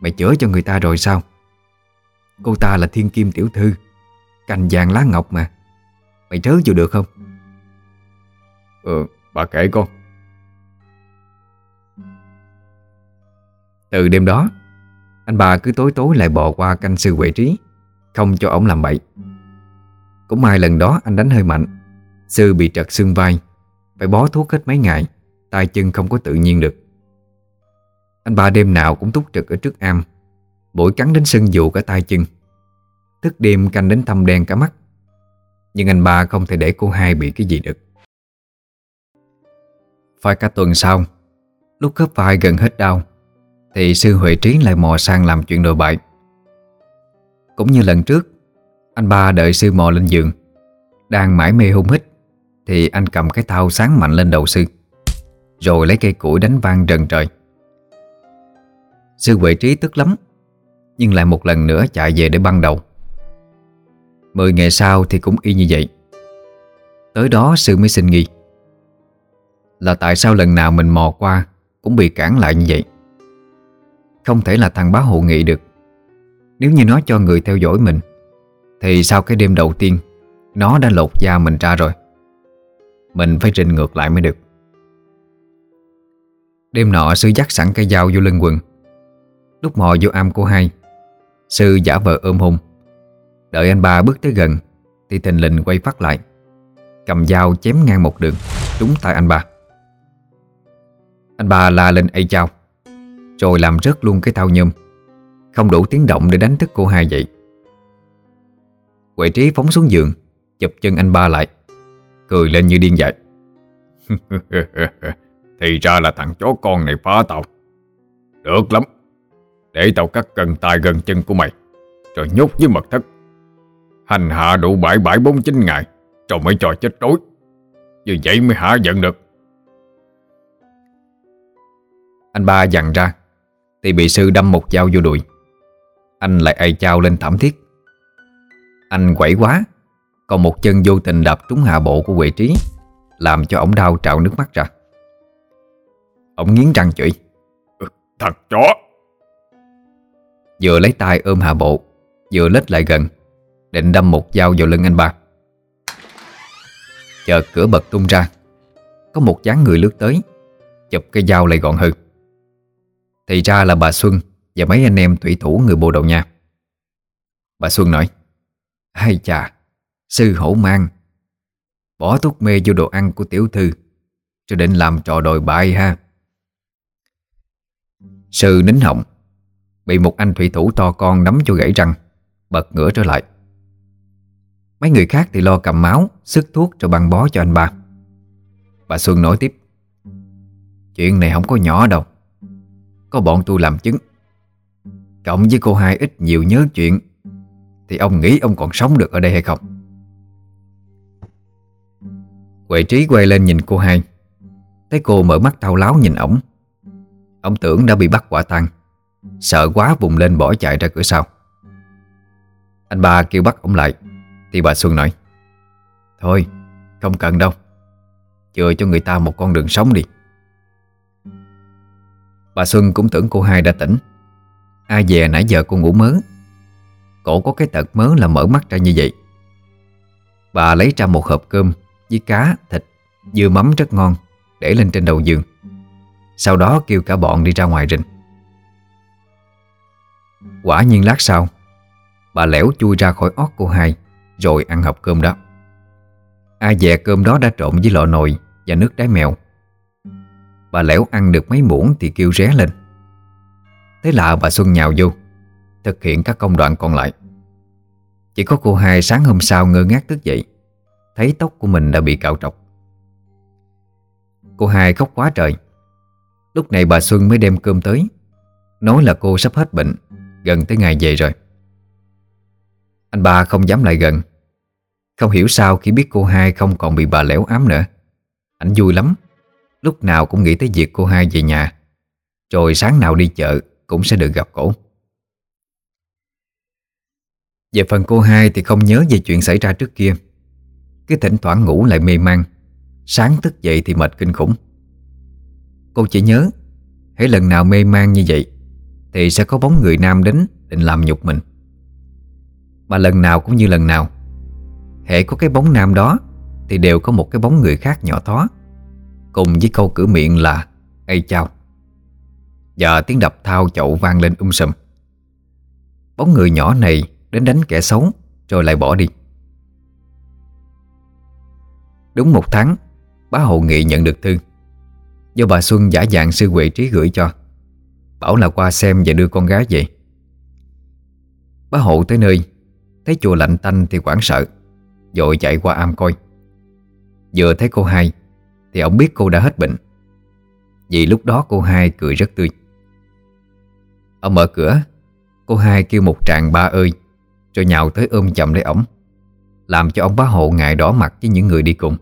Mày chữa cho người ta rồi sao? Cô ta là thiên kim tiểu thư Cành vàng lá ngọc mà. Mày trớ vô được không? Ừ bà kể con. Từ đêm đó Anh bà cứ tối tối lại bò qua canh sư Huệ Trí Không cho ổng làm bậy. Cũng may lần đó anh đánh hơi mạnh Sư bị trật xương vai, Phải bó thuốc hết mấy ngày, tay chân không có tự nhiên được. Anh ba đêm nào cũng túc trực ở trước am Bội cắn đến sưng dù cả tay chân. Thức đêm canh đến thâm đen cả mắt. Nhưng anh ba không thể để cô hai bị cái gì được. Phải cả tuần sau, Lúc khớp vai gần hết đau, Thì sư Huệ Trí lại mò sang làm chuyện đồi bại. Cũng như lần trước, Anh ba đợi sư mò lên giường, Đang mãi mê hung hít. Thì anh cầm cái thao sáng mạnh lên đầu sư, Rồi lấy cây củi đánh vang rần trời. Sư Huệ Trí tức lắm, Nhưng lại một lần nữa chạy về để băng đầu. Mười ngày sau thì cũng y như vậy. Tới đó sư mới xin nghi. Là tại sao lần nào mình mò qua Cũng bị cản lại như vậy? Không thể là thằng bá hộ nghị được. Nếu như nó cho người theo dõi mình, Thì sau cái đêm đầu tiên, Nó đã lột da mình ra rồi. Mình phải trình ngược lại mới được. Đêm nọ sư dắt sẵn cây dao vô lưng quần. Lúc mò vô am cô hai Sư giả vờ ôm hôn. Đợi anh ba bước tới gần, Thì tình lình quay phát lại, Cầm dao chém ngang một đường, Trúng tại anh ba. Anh ba la lên ây chao, Rồi làm rớt luôn cái thao nhôm. Không đủ tiếng động để đánh thức cô hai dậy Quệ trí phóng xuống giường, Chụp chân anh ba lại. Cười lên như điên dại. *laughs* Thì ra là thằng chó con này phá tao. Được lắm. Để tao cắt gần tay gần chân của mày Rồi nhốt với mật thất Hành hạ đủ bãi bãi bốn chín ngày Rồi mới cho chết tối, Như vậy mới hạ giận được. Anh ba dằn ra Thì bị sư đâm một dao vô đùi. Anh lại ai chao lên thảm thiết. Anh quẩy quá. Còn một chân vô tình đạp trúng hạ bộ của Huệ Trí Làm cho ổng đau trào nước mắt ra. Ổng nghiến răng chửi. Thật chó. Vừa lấy tay ôm hạ bộ Vừa lết lại gần Định đâm một dao vào lưng anh ba. Chợt cửa bật tung ra Có một dáng người lướt tới Chụp cây dao lại gọn hơn. Thì ra là bà Xuân Và mấy anh em thủy thủ người bồ đầu nha. Bà Xuân nói Hay chà Sư hổ mang. Bỏ thuốc mê vô đồ ăn của tiểu thư Cho định làm trò đồi bại ha. Sư nín họng, Bị một anh thủy thủ to con nắm cho gãy răng, Bật ngửa trở lại. Mấy người khác thì lo cầm máu, Sức thuốc rồi băng bó cho anh ba. Bà Xuân nói tiếp, Chuyện này không có nhỏ đâu. Có bọn tôi làm chứng. Cộng với cô hai ít nhiều nhớ chuyện, Thì ông nghĩ ông còn sống được ở đây hay không? Huệ trí quay lên nhìn cô hai. Thấy cô mở mắt thao láo nhìn ổng. Ông tưởng đã bị bắt quả tang. Sợ quá vùng lên bỏ chạy ra cửa sau. Anh ba kêu bắt ông lại, Thì bà Xuân nói, Thôi, không cần đâu. Chừa cho người ta một con đường sống đi. Bà Xuân cũng tưởng cô hai đã tỉnh. Ai về nãy giờ cô ngủ mớ. Cổ có cái tật mớ là mở mắt ra như vậy. Bà lấy ra một hộp cơm với cá, thịt, dưa mắm rất ngon Để lên trên đầu giường. Sau đó kêu cả bọn đi ra ngoài rình. Quả nhiên lát sau Bà lẻo chui ra khỏi ót cô hai Rồi ăn hộp cơm đó. Ai dè cơm đó đã trộn với lọ nồi Và nước đáy mèo. Bà lẻo ăn được mấy muỗng thì kêu ré lên. Thế là bà Xuân nhào vô Thực hiện các công đoạn còn lại. Chỉ có cô hai sáng hôm sau ngơ ngác thức dậy. Thấy tóc của mình đã bị cạo trọc. Cô hai khóc quá trời. Lúc này bà Xuân mới đem cơm tới. Nói là cô sắp hết bệnh, Gần tới ngày về rồi. Anh ba không dám lại gần. Không hiểu sao khi biết cô hai không còn bị bà lẻo ám nữa. Anh vui lắm. Lúc nào cũng nghĩ tới việc cô hai về nhà. Rồi sáng nào đi chợ Cũng sẽ được gặp cổ. Về phần cô hai thì không nhớ về chuyện xảy ra trước kia. Cứ thỉnh thoảng ngủ lại mê man. Sáng thức dậy thì mệt kinh khủng. Cô chỉ nhớ Hãy lần nào mê man như vậy, Thì sẽ có bóng người nam đến Định làm nhục mình. Mà lần nào cũng như lần nào Hệ có cái bóng nam đó Thì đều có một cái bóng người khác nhỏ thó, Cùng với câu cử miệng là Ây chào Và tiếng đập thao chậu vang lên um sùm. Bóng người nhỏ này Đến đánh kẻ xấu, Rồi lại bỏ đi. Đúng một tháng, Bá Hồ Nghị nhận được thư. Do bà Xuân giả dạng sư Huệ Trí gửi cho, Bảo là qua xem và đưa con gái về. Bá Hộ tới nơi, Thấy chùa lạnh tanh thì quảng sợ Dội chạy qua am coi. Vừa thấy cô hai, Thì ông biết cô đã hết bệnh. Vì lúc đó cô hai cười rất tươi. Ông mở cửa, Cô hai kêu một tràng ba ơi, Rồi nhào tới ôm chậm lấy ổng, Làm cho ông bá hộ ngại đỏ mặt với những người đi cùng.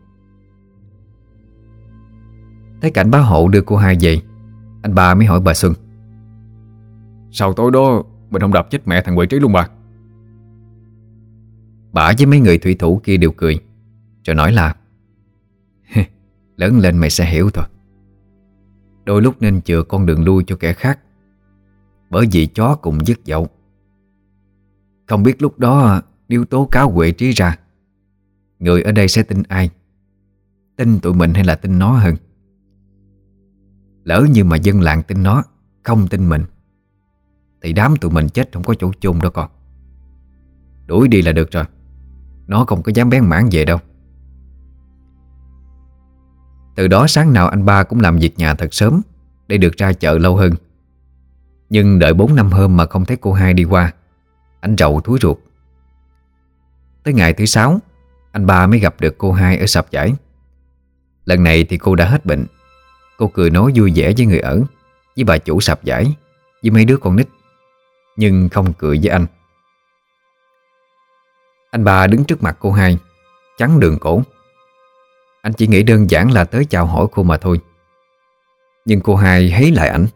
Thấy cảnh bá hộ đưa cô hai về Anh ba mới hỏi bà Xuân. Sau tối đó Mình không đập chết mẹ thằng Huệ Trí luôn bà? Bà với mấy người thủy thủ kia đều cười Rồi nói là Lớn lên mày sẽ hiểu thôi. Đôi lúc nên chừa con đường lui cho kẻ khác Bởi vì chó cùng dứt dậu. Không biết lúc đó Điêu tố cáo Huệ Trí ra Người ở đây sẽ tin ai? Tin tụi mình hay là tin nó hơn Lỡ như mà dân làng tin nó, Không tin mình, Thì đám tụi mình chết không có chỗ chôn đâu con. Đuổi đi là được rồi. Nó không có dám bén mảng về đâu. Từ đó sáng nào anh ba cũng làm việc nhà thật sớm Để được ra chợ lâu hơn. Nhưng đợi 4 năm hôm mà không thấy cô hai đi qua, Anh rầu thúi ruột. Tới ngày thứ sáu, Anh ba mới gặp được cô hai ở sạp giải Lần này thì cô đã hết bệnh. Cô cười nói vui vẻ với người ở, Với bà chủ sạp giải, Với mấy đứa con nít, Nhưng không cười với anh. Anh ba đứng trước mặt cô hai, Chắn đường cổ. Anh chỉ nghĩ đơn giản là tới chào hỏi cô mà thôi. Nhưng cô hai hấy lại ảnh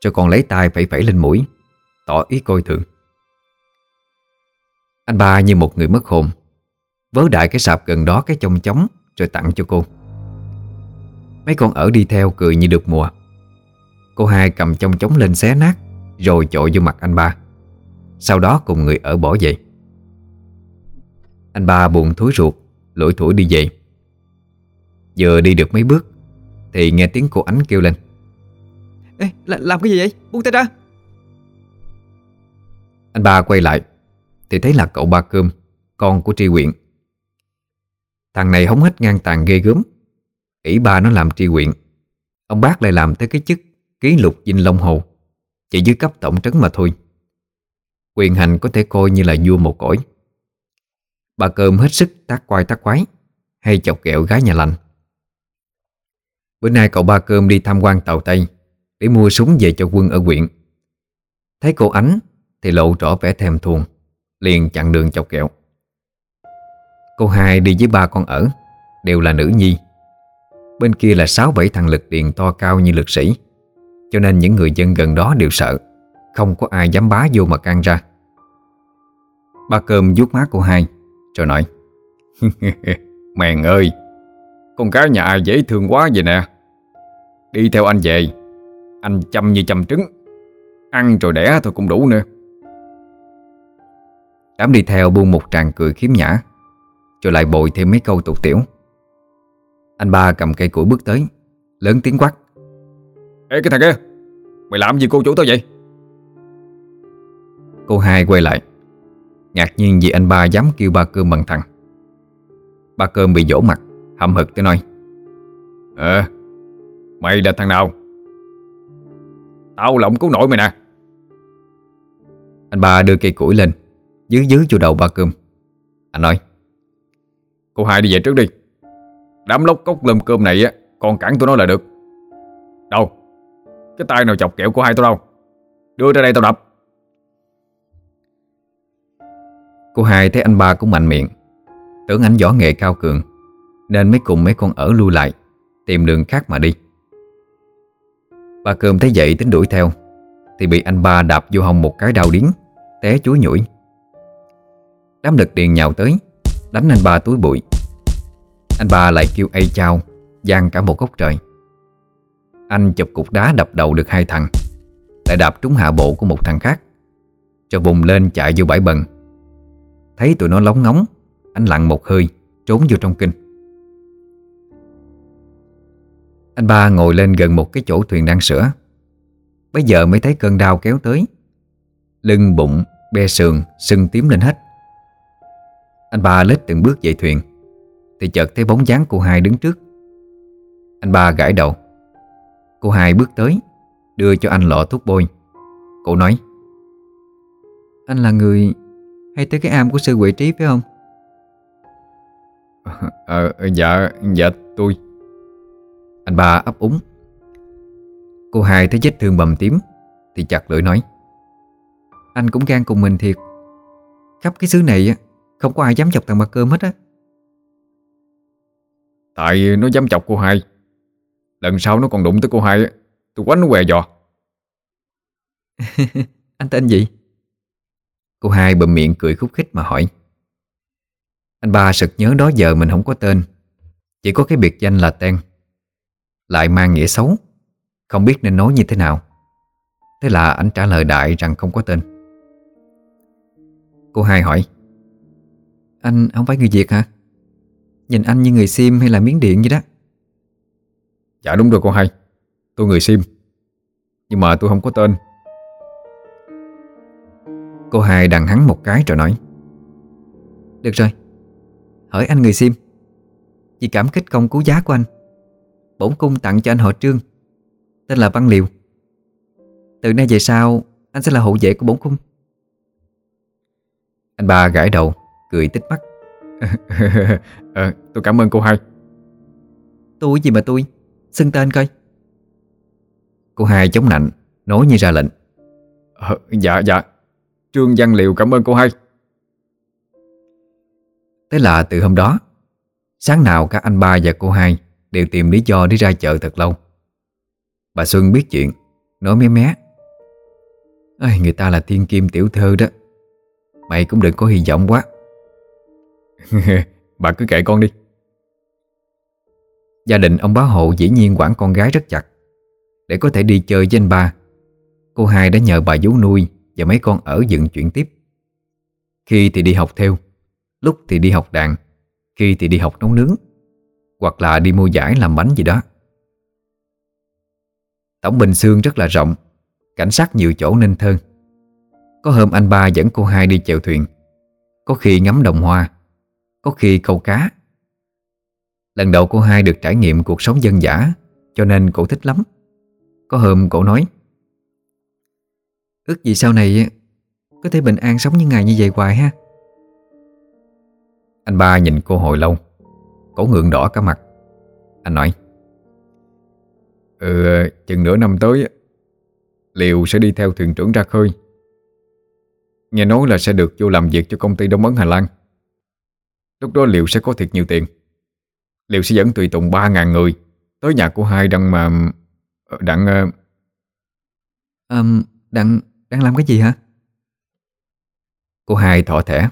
Cho còn lấy tay phẩy phẩy lên mũi, Tỏ ý coi thường. Anh ba như một người mất hồn, Vớ đại cái sạp gần đó cái chông chóng, Rồi tặng cho cô. Mấy con ở đi theo cười như được mùa. Cô hai cầm chông chóng lên xé nát Rồi chội vô mặt anh ba. Sau đó cùng người ở bỏ về. Anh ba buồn thối ruột Lủi thủi đi về. Vừa đi được mấy bước Thì nghe tiếng cô ánh kêu lên. Ê, làm cái gì vậy? Buông tay ra. Anh ba quay lại Thì thấy là cậu ba cơm Con của tri huyện Thằng này hống hết ngang tàn ghê gớm ỷ ba nó làm tri huyện. Ông bác lại làm tới cái chức Ký lục dinh Long Hồ, Chỉ dưới cấp tổng trấn mà thôi. Quyền hành có thể coi như là vua một cõi. Bà cơm hết sức tác quay tác quái, Hay chọc ghẹo gái nhà lành. Bữa nay cậu ba cơm đi tham quan tàu Tây, Để mua súng về cho quân ở huyện. Thấy cô Ánh Thì lộ rõ vẻ thèm thuồng, Liền chặn đường chọc kẹo. Cô hai đi với ba con ở, Đều là nữ nhi. Bên kia là sáu bảy thằng lực điện to cao như lực sĩ. Cho nên những người dân gần đó đều sợ. Không có ai dám bá vô mà can ra. Ba cơm vuốt má cô hai, Rồi nói, *laughs* Mèn ơi, Con cá nhà ai dễ thương quá vậy nè? Đi theo anh về, Anh chăm như chăm trứng. Ăn rồi đẻ thôi cũng đủ nữa. Đám đi theo buông một tràng cười khiếm nhã, Rồi lại bội thêm mấy câu tục tiểu. Anh ba cầm cây củi bước tới Lớn tiếng quát. Ê cái thằng kia Mày làm gì cô chủ tao vậy? Cô hai quay lại Ngạc nhiên vì anh ba dám kêu ba cơm bằng thằng. Ba cơm bị dỗ mặt Hậm hực tới nói Ờ Mày là thằng nào? Tao lộng cứu nổi mày nè. Anh ba đưa cây củi lên Dưới dưới cho đầu ba cơm. Anh nói Cô hai đi về trước đi Đám lốc cốc lơm cơm này á, Còn cản tôi nói là được. Đâu? Cái tay nào chọc kẹo của hai tao đâu? Đưa ra đây tao đập. Cô hai thấy anh ba cũng mạnh miệng. Tưởng anh võ nghệ cao cường, Nên mới cùng mấy con ở lui lại, Tìm đường khác mà đi. Ba cơm thấy vậy tính đuổi theo, Thì bị anh ba đạp vô hông một cái đau điếng, Té chuối nhủi. Đám lực điền nhào tới, Đánh anh ba túi bụi. Anh ba lại kêu ây chao Giang cả một góc trời. Anh chụp cục đá đập đầu được hai thằng, Lại đạp trúng hạ bộ của một thằng khác, Cho bùng lên chạy vô bãi bần. Thấy tụi nó lóng ngóng, Anh lặng một hơi, Trốn vô trong kinh. Anh ba ngồi lên gần một cái chỗ thuyền đang sửa. Bây giờ mới thấy cơn đau kéo tới. Lưng bụng, Be sườn, Sưng tím lên hết. Anh ba lết từng bước dậy thuyền. Thì chợt thấy bóng dáng cô hai đứng trước. Anh ba gãi đầu. Cô hai bước tới Đưa cho anh lọ thuốc bôi. Cô nói Anh là người hay tới cái am của sư quỷ trí phải không? *laughs* Ờ, dạ, dạ tôi. Anh ba ấp úng. Cô hai thấy vết thương bầm tím Thì chặt lưỡi nói Anh cũng gan cùng mình thiệt. Khắp cái xứ này Không có ai dám chọc thằng bà cơm hết á Tại nó dám chọc cô hai. Lần sau nó còn đụng tới cô hai Tôi quánh nó què giò. *laughs* Anh tên gì? Cô hai bậm miệng cười khúc khích mà hỏi. Anh ba sực nhớ đó giờ mình không có tên. Chỉ có cái biệt danh là Ten. Lại mang nghĩa xấu. Không biết nên nói như thế nào. Thế là anh trả lời đại rằng không có tên. Cô hai hỏi. Anh không phải người Việt hả? Nhìn anh như người Sim hay là miếng điện vậy đó. Dạ đúng rồi cô hai. Tôi người Sim. Nhưng mà tôi không có tên. Cô hai đằng hắn một cái rồi nói. Được rồi. Hỏi anh người Sim. Vì cảm kích công cứu giá của anh Bổn cung tặng cho anh họ trương Tên là Văn Liều. Từ nay về sau Anh sẽ là hộ vệ của bổn cung. Anh ba gãi đầu Cười tích mắt à, *laughs* Tôi cảm ơn cô hai. Tôi gì mà tôi? Xưng tên coi. Cô hai chống nạnh Nói như ra lệnh. À, Dạ dạ. Trương Văn Liệu cảm ơn cô hai. Thế là từ hôm đó Sáng nào cả anh ba và cô hai Đều tìm lý do đi ra chợ thật lâu. Bà Xuân biết chuyện Nói mé mé. Ây, Người ta là thiên kim tiểu thơ đó. Mày cũng đừng có hy vọng quá *laughs* Bà cứ kệ con đi. Gia đình ông bá hộ dĩ nhiên quản con gái rất chặt. Để có thể đi chơi với anh ba, Cô hai đã nhờ bà vú nuôi Và mấy con ở dựng chuyện tiếp. Khi thì đi học theo, Lúc thì đi học đàn, Khi thì đi học nấu nướng, Hoặc là đi mua giải làm bánh gì đó. Tổng Bình Xương rất là rộng, Cảnh sát nhiều chỗ nên thơ. Có hôm anh ba dẫn cô hai đi chèo thuyền. Có khi ngắm đồng hoa có khi câu cá. Lần đầu cô hai được trải nghiệm cuộc sống dân dã, Cho nên cô thích lắm. Có hôm cô nói, Ước gì sau này Có thể bình an sống những ngày như vậy hoài ha. Anh ba nhìn cô hồi lâu, Cổ ngượng đỏ cả mặt. Anh nói Ừ chừng nửa năm tới Liệu sẽ đi theo thuyền trưởng ra khơi. Nghe nói là sẽ được vô làm việc cho công ty Đông Ấn Hà Lan. Lúc đó Liệu sẽ có thiệt nhiều tiền. Liệu sẽ dẫn tùy tùng 3.000 người Tới nhà của hai đăng mà ờ, Đặng uh... um, Đặng đang làm cái gì hả? Cô hai thỏ thẻ.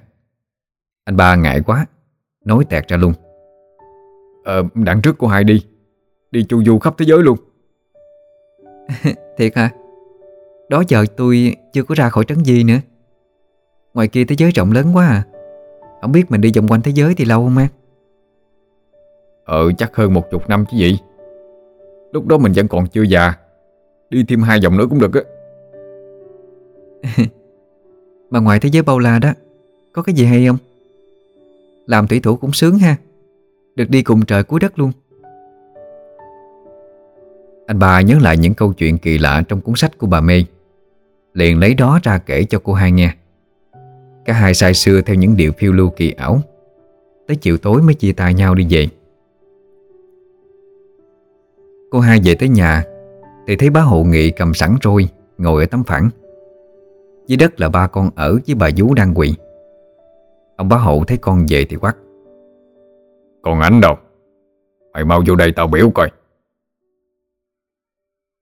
Anh ba ngại quá Nói tẹt ra luôn. Ờ đặng trước cô hai đi Đi chu du khắp thế giới luôn. *laughs* Thiệt hả? Đó giờ tôi chưa có ra khỏi trấn di nữa. Ngoài kia thế giới rộng lớn quá à Không biết mình đi vòng quanh thế giới thì lâu không má Ờ chắc hơn một chục năm chứ gì. Lúc đó mình vẫn còn chưa già. Đi thêm hai vòng nữa cũng được á. *laughs* Mà ngoài thế giới bao la đó Có cái gì hay không? Làm thủy thủ cũng sướng ha. Được đi cùng trời cuối đất luôn. Anh bà nhớ lại những câu chuyện kỳ lạ Trong cuốn sách của bà Mê Liền lấy đó ra kể cho cô hai nghe Cả hai say xưa theo những điệu phiêu lưu kỳ ảo. Tới chiều tối mới chia tay nhau đi về. Cô hai về tới nhà Thì thấy bá hộ nghị cầm sẵn trôi Ngồi ở tấm phản Dưới đất là ba con ở với bà vú đang quỳ. Ông bá hộ thấy con về thì quát. Còn ảnh đâu? Mày mau vô đây tao biểu coi.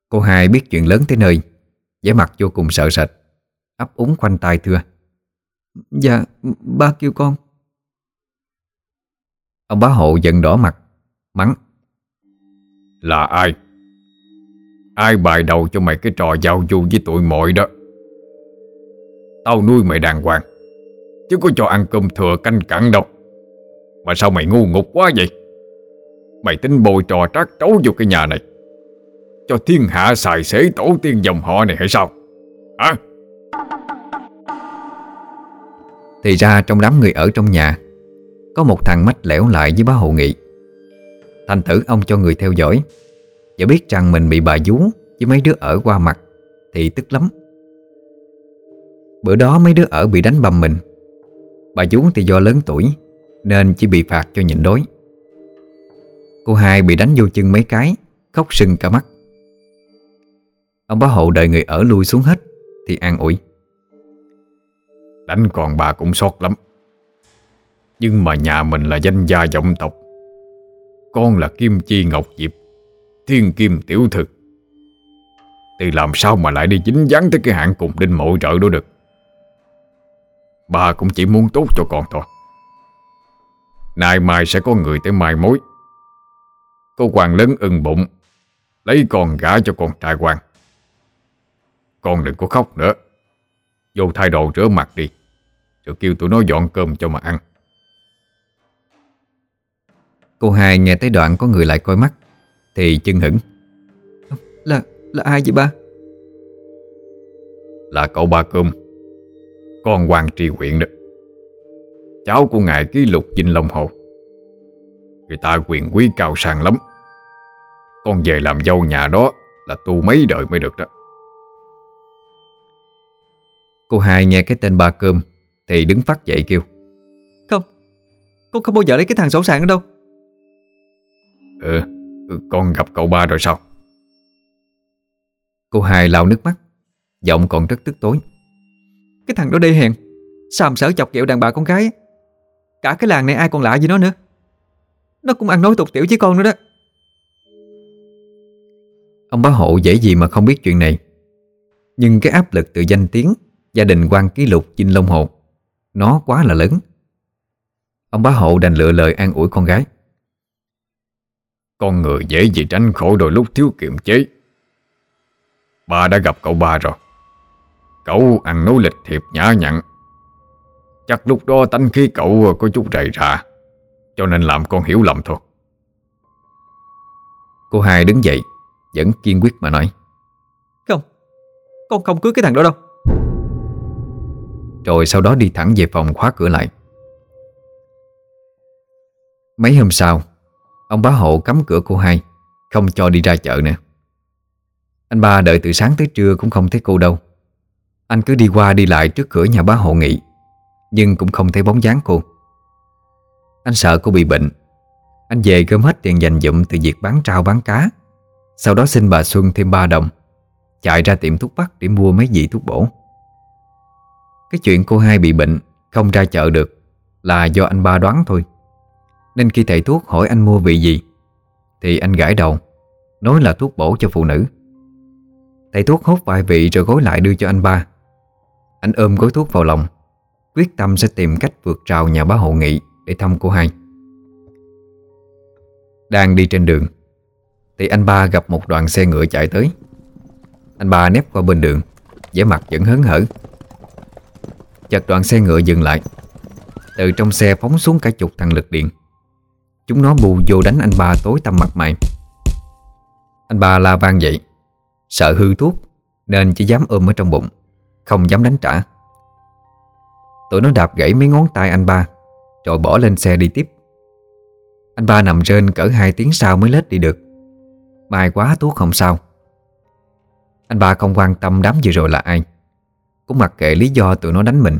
Cô hai biết chuyện lớn tới nơi vẻ mặt vô cùng sợ sệt ấp úng khoanh tay thưa Dạ ba kêu con. Ông bá hộ giận đỏ mặt, Mắng. Là ai? Ai bài đầu cho mày cái trò giao du với tụi mọi đó? Tao nuôi mày đàng hoàng, Chứ có cho ăn cơm thừa canh cặn đâu. Mà sao mày ngu ngục quá vậy? Mày tính bồi trò trát trấu vô cái nhà này, Cho thiên hạ xài xế tổ tiên dòng họ này hay sao? Hả? Thì ra trong đám người ở trong nhà, Có một thằng mách lẻo lại với bá hộ nghị. Thành thử ông cho người theo dõi Và biết rằng mình bị bà vú Với mấy đứa ở qua mặt Thì tức lắm. Bữa đó mấy đứa ở bị đánh bầm mình. Bà vú thì do lớn tuổi Nên chỉ bị phạt cho nhịn đối Cô hai bị đánh vô chân mấy cái, Khóc sưng cả mắt. Ông bá hộ đợi người ở lui xuống hết Thì an ủi. Đánh còn bà cũng sót lắm. Nhưng mà nhà mình là danh gia vọng tộc. Con là Kim Chi Ngọc Diệp, Thiên Kim Tiểu Thực. Thì làm sao mà lại đi dính dáng tới cái hạng cùng đinh mộ trợ đó được? Bà cũng chỉ muốn tốt cho con thôi. Nay mai sẽ có người tới mai mối. Cô hoàng lớn ưng bụng, Lấy con gả cho con trai hoàng Con đừng có khóc nữa. Vô thay đồ rửa mặt đi. Rồi kêu tụi nó dọn cơm cho mà ăn. Cô hai nghe tới đoạn có người lại coi mắt Thì chân hững Là là ai vậy ba? Là cậu ba cơm Con Hoàng Trì huyện đó. Cháu của ngài ký lục Vinh Long Hồ. Người ta quyền quý cao sang lắm. Con về làm dâu nhà đó Là tu mấy đời mới được đó. Cô hai nghe cái tên ba cơm Thì đứng phát dậy kêu. Không Con không bao giờ lấy cái thằng xấu sàng ở đâu. Ừ, con gặp cậu ba rồi sao? Cô hai lau nước mắt Giọng còn rất tức tối. Cái thằng đó đê hèn Xàm sở chọc ghẹo đàn bà con gái. Cả cái làng này ai còn lạ với nó nữa. Nó cũng ăn nói tục tiểu với con nữa đó. Ông bá hộ dễ gì mà không biết chuyện này. Nhưng cái áp lực từ danh tiếng Gia đình quan ký lục Vinh Long Hồ Nó quá là lớn. Ông bá hộ đành lựa lời an ủi con gái. Con người dễ gì tránh khổ đôi lúc thiếu kiềm chế. Bà đã gặp cậu ba rồi. Cậu ăn nói lịch thiệp nhã nhặn. Chắc lúc đó tánh khí cậu có chút rầy rà Cho nên làm con hiểu lầm thôi. Cô hai đứng dậy Vẫn kiên quyết mà nói. Không Con không cưới cái thằng đó đâu rồi sau đó đi thẳng về phòng khóa cửa lại. Mấy hôm sau Ông bá hộ cấm cửa cô hai Không cho đi ra chợ nữa Anh ba đợi từ sáng tới trưa cũng không thấy cô đâu. Anh cứ đi qua đi lại trước cửa nhà bá hộ nghỉ, Nhưng cũng không thấy bóng dáng cô. Anh sợ cô bị bệnh. Anh về gom hết tiền dành dụm từ việc bán trao bán cá. Sau đó xin bà Xuân thêm 3 đồng Chạy ra tiệm thuốc bắc để mua mấy vị thuốc bổ. Cái chuyện cô hai bị bệnh, Không ra chợ được, Là do anh ba đoán thôi. Nên khi thầy thuốc hỏi anh mua vị gì, Thì anh gãi đầu, Nói là thuốc bổ cho phụ nữ. Thầy thuốc hốt vài vị rồi gói lại đưa cho anh ba. Anh ôm gói thuốc vào lòng, Quyết tâm sẽ tìm cách vượt rào nhà bá hộ nghị Để thăm cô hai. Đang đi trên đường, Thì anh ba gặp một đoàn xe ngựa chạy tới. Anh ba nép qua bên đường, vẻ mặt vẫn hớn hở. Chợt đoàn xe ngựa dừng lại. Từ trong xe phóng xuống cả chục thằng lực điện. Chúng nó bù vô đánh anh ba tối tăm mặt mày. Anh ba la vang dậy. Sợ hư thuốc, Nên chỉ dám ôm ở trong bụng, Không dám đánh trả. Tụi nó đạp gãy mấy ngón tay anh ba, Rồi bỏ lên xe đi tiếp. Anh ba nằm trên cỡ hai tiếng sau mới lết đi được. May quá thuốc không sao. Anh ba không quan tâm đám vừa rồi là ai. Cũng mặc kệ lý do tụi nó đánh mình.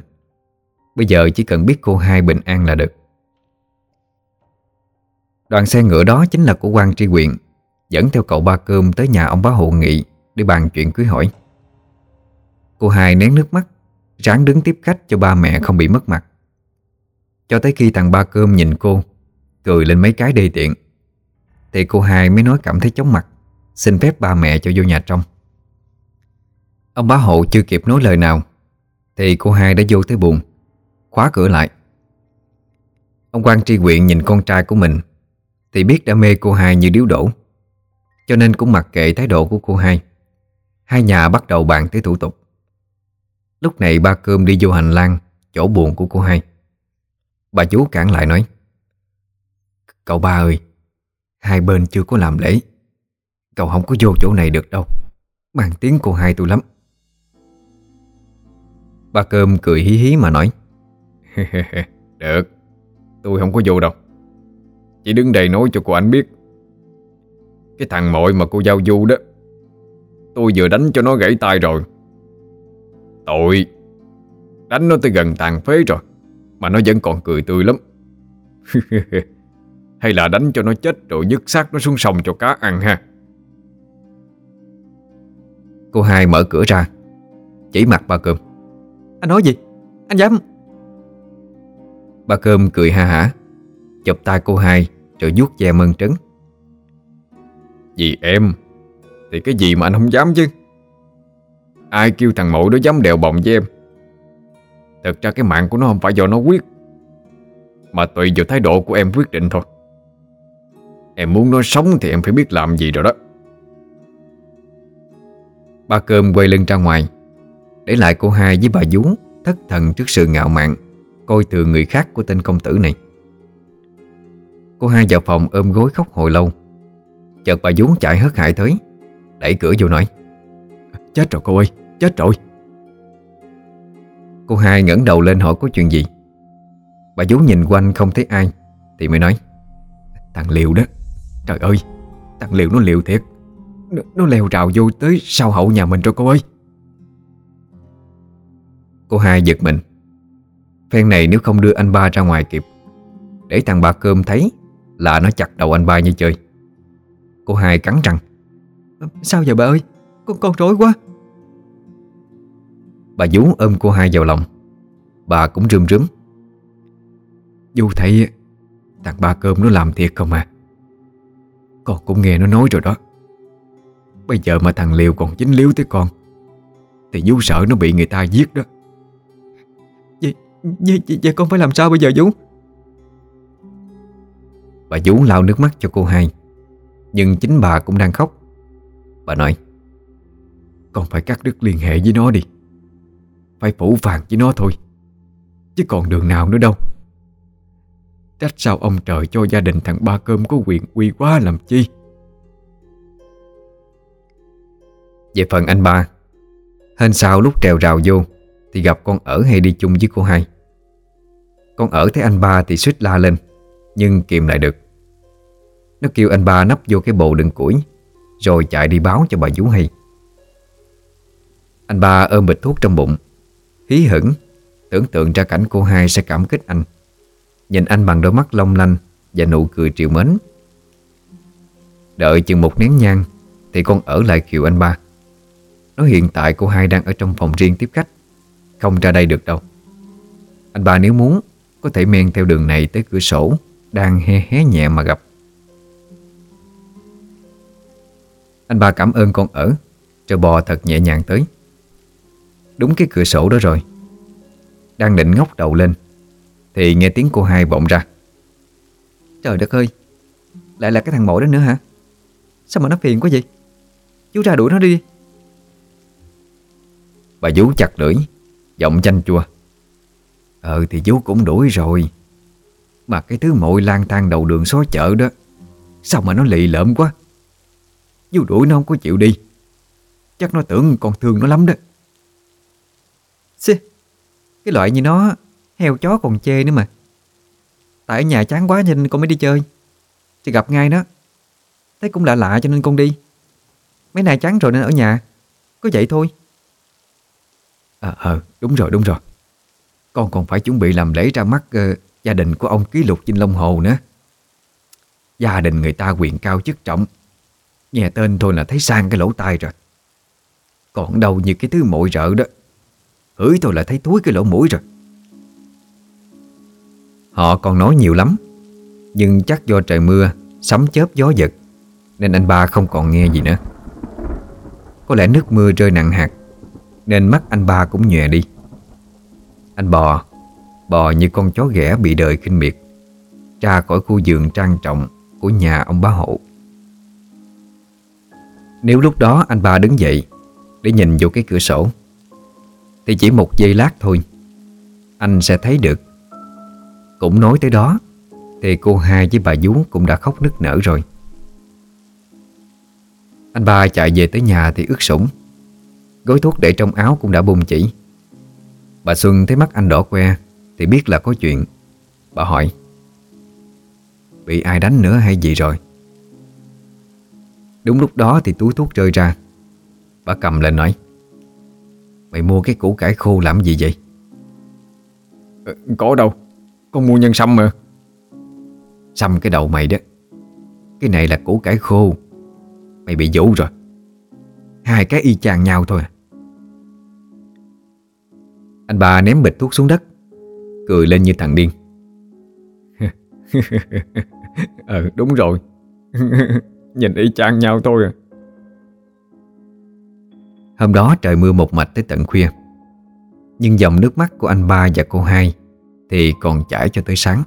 Bây giờ chỉ cần biết cô hai bình an là được. Đoàn xe ngựa đó chính là của quan tri huyện Dẫn theo cậu ba cơm tới nhà ông bá hộ nghị Để bàn chuyện cưới hỏi. Cô hai nén nước mắt, Ráng đứng tiếp khách cho ba mẹ không bị mất mặt. Cho tới khi thằng ba cơm nhìn cô, Cười lên mấy cái đầy tiện, Thì cô hai mới nói cảm thấy chóng mặt, Xin phép ba mẹ cho vô nhà trong. Ông bá hộ chưa kịp nói lời nào, Thì cô hai đã vô tới buồn, Khóa cửa lại. Ông quan tri huyện nhìn con trai của mình, Thì biết đã mê cô hai như điếu đổ, Cho nên cũng mặc kệ thái độ của cô hai. Hai nhà bắt đầu bàn tới thủ tục. Lúc này ba cơm đi vô hành lang, Chỗ buồn của cô hai. Bà chú cản lại nói, Cậu ba ơi, Hai bên chưa có làm lễ. Cậu không có vô chỗ này được đâu. Mang tiếng cô hai tôi lắm. Ba cơm cười hí hí mà nói. *laughs* Được, Tôi không có vô đâu. Chỉ đứng đây nói cho cô anh biết. Cái thằng mội mà cô giao du đó, Tôi vừa đánh cho nó gãy tay rồi. Tội, Đánh nó tới gần tàn phế rồi, Mà nó vẫn còn cười tươi lắm. *laughs* Hay là đánh cho nó chết Rồi dứt xác nó xuống sông cho cá ăn ha. Cô hai mở cửa ra, Chỉ mặt ba cơm. Anh nói gì? Anh dám bà cơm cười ha hả Chụp tay cô hai Rồi vuốt ve mơn trấn. Vì em, Thì cái gì mà anh không dám chứ? Ai kêu thằng mộ đó dám đèo bồng với em? Thật ra cái mạng của nó không phải do nó quyết, Mà tùy vào thái độ của em quyết định thôi. Em muốn nó sống thì em phải biết làm gì rồi đó. Ba cơm quay lưng ra ngoài để lại cô hai với bà vú, Thất thần trước sự ngạo mạn, Coi thường người khác của tên công tử này. Cô hai vào phòng ôm gối khóc hồi lâu. Chợt bà vú chạy hớt hải tới, Đẩy cửa vô nói, Chết rồi cô ơi, Chết rồi. Cô hai ngẩng đầu lên hỏi có chuyện gì. Bà vú nhìn quanh không thấy ai, Thì mới nói, Thằng Liều đó, Trời ơi, Thằng Liều nó liều thiệt. N nó leo rào vô tới sau hậu nhà mình rồi cô ơi. Cô hai giật mình. Phen này nếu không đưa anh ba ra ngoài kịp Để thằng ba cơm thấy Là nó chặt đầu anh ba như chơi. Cô hai cắn răng. Sao giờ bà ơi? Con con rối quá. Bà vú ôm cô hai vào lòng. Bà cũng rơm rớm Du thấy Thằng ba cơm nó làm thiệt không à? Con cũng nghe nó nói rồi đó. Bây giờ mà thằng Liều còn dính líu tới con Thì Du sợ nó bị người ta giết đó Vậy, vậy, vậy, con phải làm sao bây giờ Dũng Bà Vũ lau nước mắt cho cô hai. Nhưng chính bà cũng đang khóc. Bà nói Con phải cắt đứt liên hệ với nó đi. Phải phủ phàng với nó thôi. Chứ còn đường nào nữa đâu. Trách sao ông trời cho gia đình thằng ba cơm có quyền uy quá làm chi? Về phần anh ba Hên sao lúc trèo rào vô thì gặp con ở hay đi chung với cô hai. Con ở thấy anh ba thì suýt la lên, Nhưng kìm lại được. Nó kêu anh ba nấp vô cái bộ đựng củi, Rồi chạy đi báo cho bà vú hay. Anh ba ôm bịch thuốc trong bụng, Hí hửng, Tưởng tượng ra cảnh cô hai sẽ cảm kích anh. Nhìn anh bằng đôi mắt long lanh Và nụ cười triều mến. Đợi chừng một nén nhang Thì con ở lại kiều anh ba. Nói hiện tại cô hai đang ở trong phòng riêng tiếp khách. Không ra đây được đâu. Anh ba nếu muốn, Có thể men theo đường này tới cửa sổ, Đang hé hé nhẹ mà gặp. Anh ba cảm ơn con ở, Cho bò thật nhẹ nhàng tới. Đúng cái cửa sổ đó rồi. Đang định ngóc đầu lên, Thì nghe tiếng cô hai vọng ra. Trời đất ơi, Lại là cái thằng mội đó nữa hả? Sao mà nó phiền quá vậy? Chú ra đuổi nó đi. Bà vú chặt lưỡi. Giọng chanh chua. Ờ thì chú cũng đuổi rồi. Mà cái thứ mội lang thang đầu đường xó chợ đó, Sao mà nó lì lợm quá? Chú đuổi nó không có chịu đi. Chắc nó tưởng con thương nó lắm đó. Xê, Cái loại như nó, Heo chó còn chê nữa mà. Tại ở nhà chán quá nên con mới đi chơi. Thì gặp ngay nó. Thấy cũng lạ lạ cho nên con đi. Mấy nay chán rồi nên ở nhà. Có vậy thôi. À, à, đúng rồi đúng rồi. Con còn phải chuẩn bị làm lễ ra mắt uh, Gia đình của ông ký lục Vinh Long Hồ nữa. Gia đình người ta quyền cao chức trọng. Nghe tên thôi là thấy sang cái lỗ tai rồi. Còn đâu như cái thứ mội rợ đó. Hửi thôi là thấy túi cái lỗ mũi rồi. Họ còn nói nhiều lắm Nhưng chắc do trời mưa Sấm chớp gió giật Nên anh ba không còn nghe gì nữa. Có lẽ nước mưa rơi nặng hạt nên mắt anh ba cũng nhòe đi. Anh bò Bò như con chó ghẻ bị đời khinh miệt, Ra khỏi khu vườn trang trọng Của nhà ông bá hộ Nếu lúc đó anh ba đứng dậy Để nhìn vô cái cửa sổ, Thì chỉ một giây lát thôi, Anh sẽ thấy được. Cũng nói tới đó, Thì cô hai với bà vú cũng đã khóc nức nở rồi. Anh ba chạy về tới nhà thì ướt sũng. Gói thuốc để trong áo cũng đã bung chỉ. Bà Xuân thấy mắt anh đỏ que Thì biết là có chuyện. Bà hỏi Bị ai đánh nữa hay gì rồi? Đúng lúc đó thì túi thuốc rơi ra. Bà cầm lên nói Mày mua cái củ cải khô làm gì vậy? Ờ, Có đâu con mua nhân sâm mà. Xăm cái đầu mày đó. Cái này là củ cải khô. Mày bị vũ rồi. Hai cái y chang nhau thôi anh ba ném bịch thuốc xuống đất, Cười lên như thằng điên. Ờ *laughs* đúng rồi. *laughs* Nhìn y chang nhau thôi à. Hôm đó trời mưa một mạch tới tận khuya, Nhưng dòng nước mắt của anh ba và cô hai thì còn chảy cho tới sáng.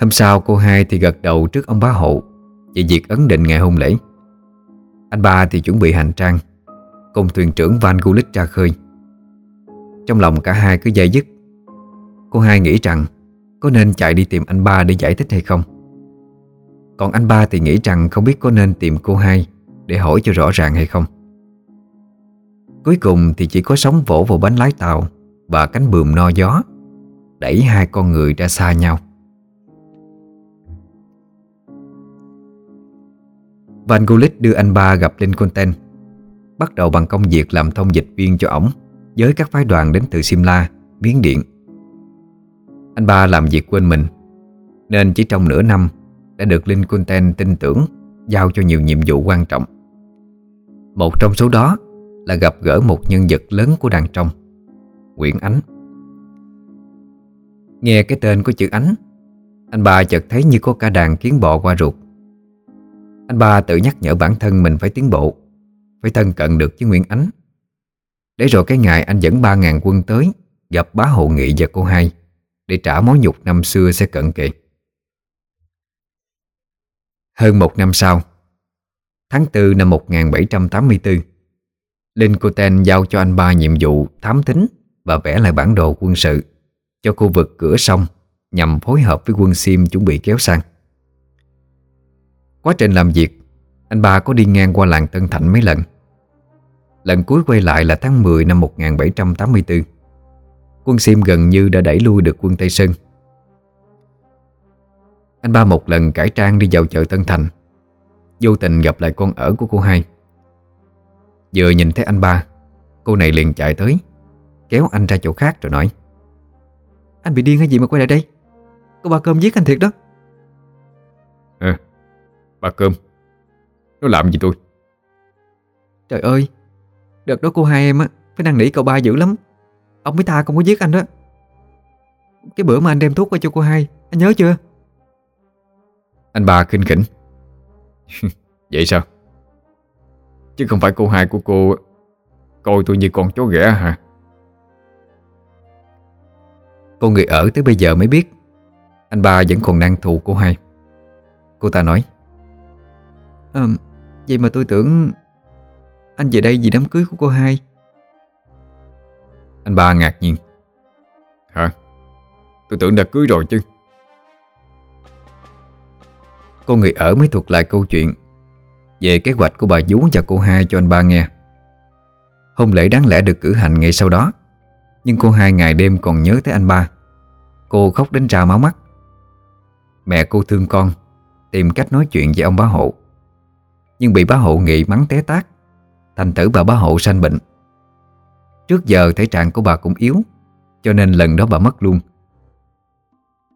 Hôm sau cô hai thì gật đầu trước ông bá hộ Về việc ấn định ngày hôn lễ. Anh ba thì chuẩn bị hành trang Cùng thuyền trưởng Van Gulik ra khơi. Trong lòng cả hai cứ dây dứt. Cô hai nghĩ rằng Có nên chạy đi tìm anh ba để giải thích hay không? Còn anh ba thì nghĩ rằng Không biết có nên tìm cô hai Để hỏi cho rõ ràng hay không. Cuối cùng thì chỉ có sóng vỗ vào bánh lái tàu và cánh buồm no gió, đẩy hai con người ra xa nhau. Van Gulik đưa anh ba gặp Linh Conten Bắt đầu bằng công việc làm thông dịch viên cho ổng Với các phái đoàn đến từ Simla, Miến Điện. Anh ba làm việc quên mình Nên chỉ trong nửa năm Đã được Linh Conten tin tưởng Giao cho nhiều nhiệm vụ quan trọng. Một trong số đó Là gặp gỡ một nhân vật lớn của đàn trong Nguyễn Ánh. Nghe cái tên của chữ Ánh Anh ba chợt thấy như có cả đàn kiến bò qua ruột. Anh ba tự nhắc nhở bản thân mình phải tiến bộ phải thân cận được với Nguyễn Ánh Để rồi cái ngày anh dẫn ba ngàn quân tới Gặp bá hộ nghị và cô hai Để trả mối nhục năm xưa sẽ cận kề Hơn một năm sau Tháng 4 năm 1784 Linh Coten giao cho anh ba nhiệm vụ thám thính và vẽ lại bản đồ quân sự cho khu vực cửa sông nhằm phối hợp với quân Sim chuẩn bị kéo sang. Quá trình làm việc, anh ba có đi ngang qua làng Tân Thạnh mấy lần. Lần cuối quay lại là tháng 10 năm 1784. Quân Sim gần như đã đẩy lui được quân Tây Sơn. Anh ba một lần cải trang đi vào chợ Tân Thành. Vô tình gặp lại con ở của cô hai. Vừa nhìn thấy anh ba Cô này liền chạy tới Kéo anh ra chỗ khác rồi nói Anh bị điên hay gì mà quay lại đây? Có ba cơm giết anh thiệt đó. À, bà cơm? Nó làm gì tôi? Trời ơi Đợt đó cô hai em á Phải năn nỉ cậu ba dữ lắm. Ông mới tha không có giết anh đó. Cái bữa mà anh đem thuốc qua cho cô hai Anh nhớ chưa? Anh ba khinh khỉnh. *laughs* Vậy sao? Chứ không phải cô hai của cô Coi tôi như con chó ghẻ hả? Cô người ở tới bây giờ mới biết Anh ba vẫn còn đang thù cô hai. Cô ta nói à, Vậy mà tôi tưởng Anh về đây vì đám cưới của cô hai. Anh ba ngạc nhiên. Hả? Tôi tưởng đã cưới rồi chứ. Cô người ở mới thuật lại câu chuyện Về kế hoạch của bà vú và cô hai cho anh ba nghe. Hôn lễ đáng lẽ được cử hành ngay sau đó Nhưng cô hai ngày đêm còn nhớ tới anh ba. Cô khóc đến ra máu mắt. Mẹ cô thương con Tìm cách nói chuyện với ông bá hộ. Nhưng bị bá hộ nghị mắng té tát Thành tử bà bá hộ sanh bệnh. Trước giờ thể trạng của bà cũng yếu, Cho nên lần đó bà mất luôn.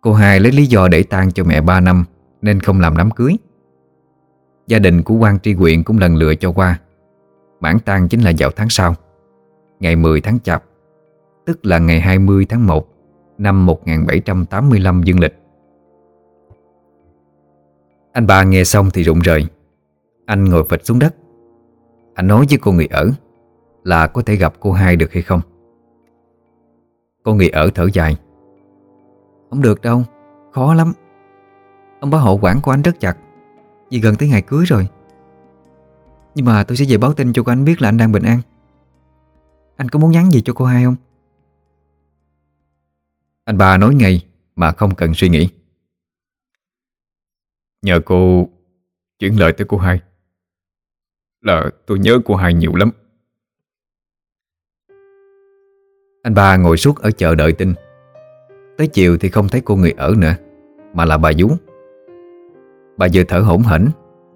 Cô hai lấy lý do để tang cho mẹ 3 năm, Nên không làm đám cưới. Gia đình của quan tri huyện cũng lần lựa cho qua. Mãn tang chính là vào tháng sau, Ngày 10 tháng Chạp, Tức là ngày 20 tháng 1 Năm 1785 dương lịch. Anh ba nghe xong thì rụng rời. Anh ngồi phịch xuống đất. Anh nói với cô người ở Là có thể gặp cô hai được hay không? Cô người ở thở dài. Không được đâu, Khó lắm. Ông bá hộ quản của anh rất chặt, Vì gần tới ngày cưới rồi. Nhưng mà tôi sẽ về báo tin cho cô anh biết là anh đang bình an. Anh có muốn nhắn gì cho cô hai không? Anh ba nói ngay mà không cần suy nghĩ. Nhờ cô chuyển lời tới cô hai. Là tôi nhớ cô hai nhiều lắm. Anh ba ngồi suốt ở chợ đợi tin. Tới chiều thì không thấy cô người ở nữa, Mà là bà vú. Bà vừa thở hổn hển,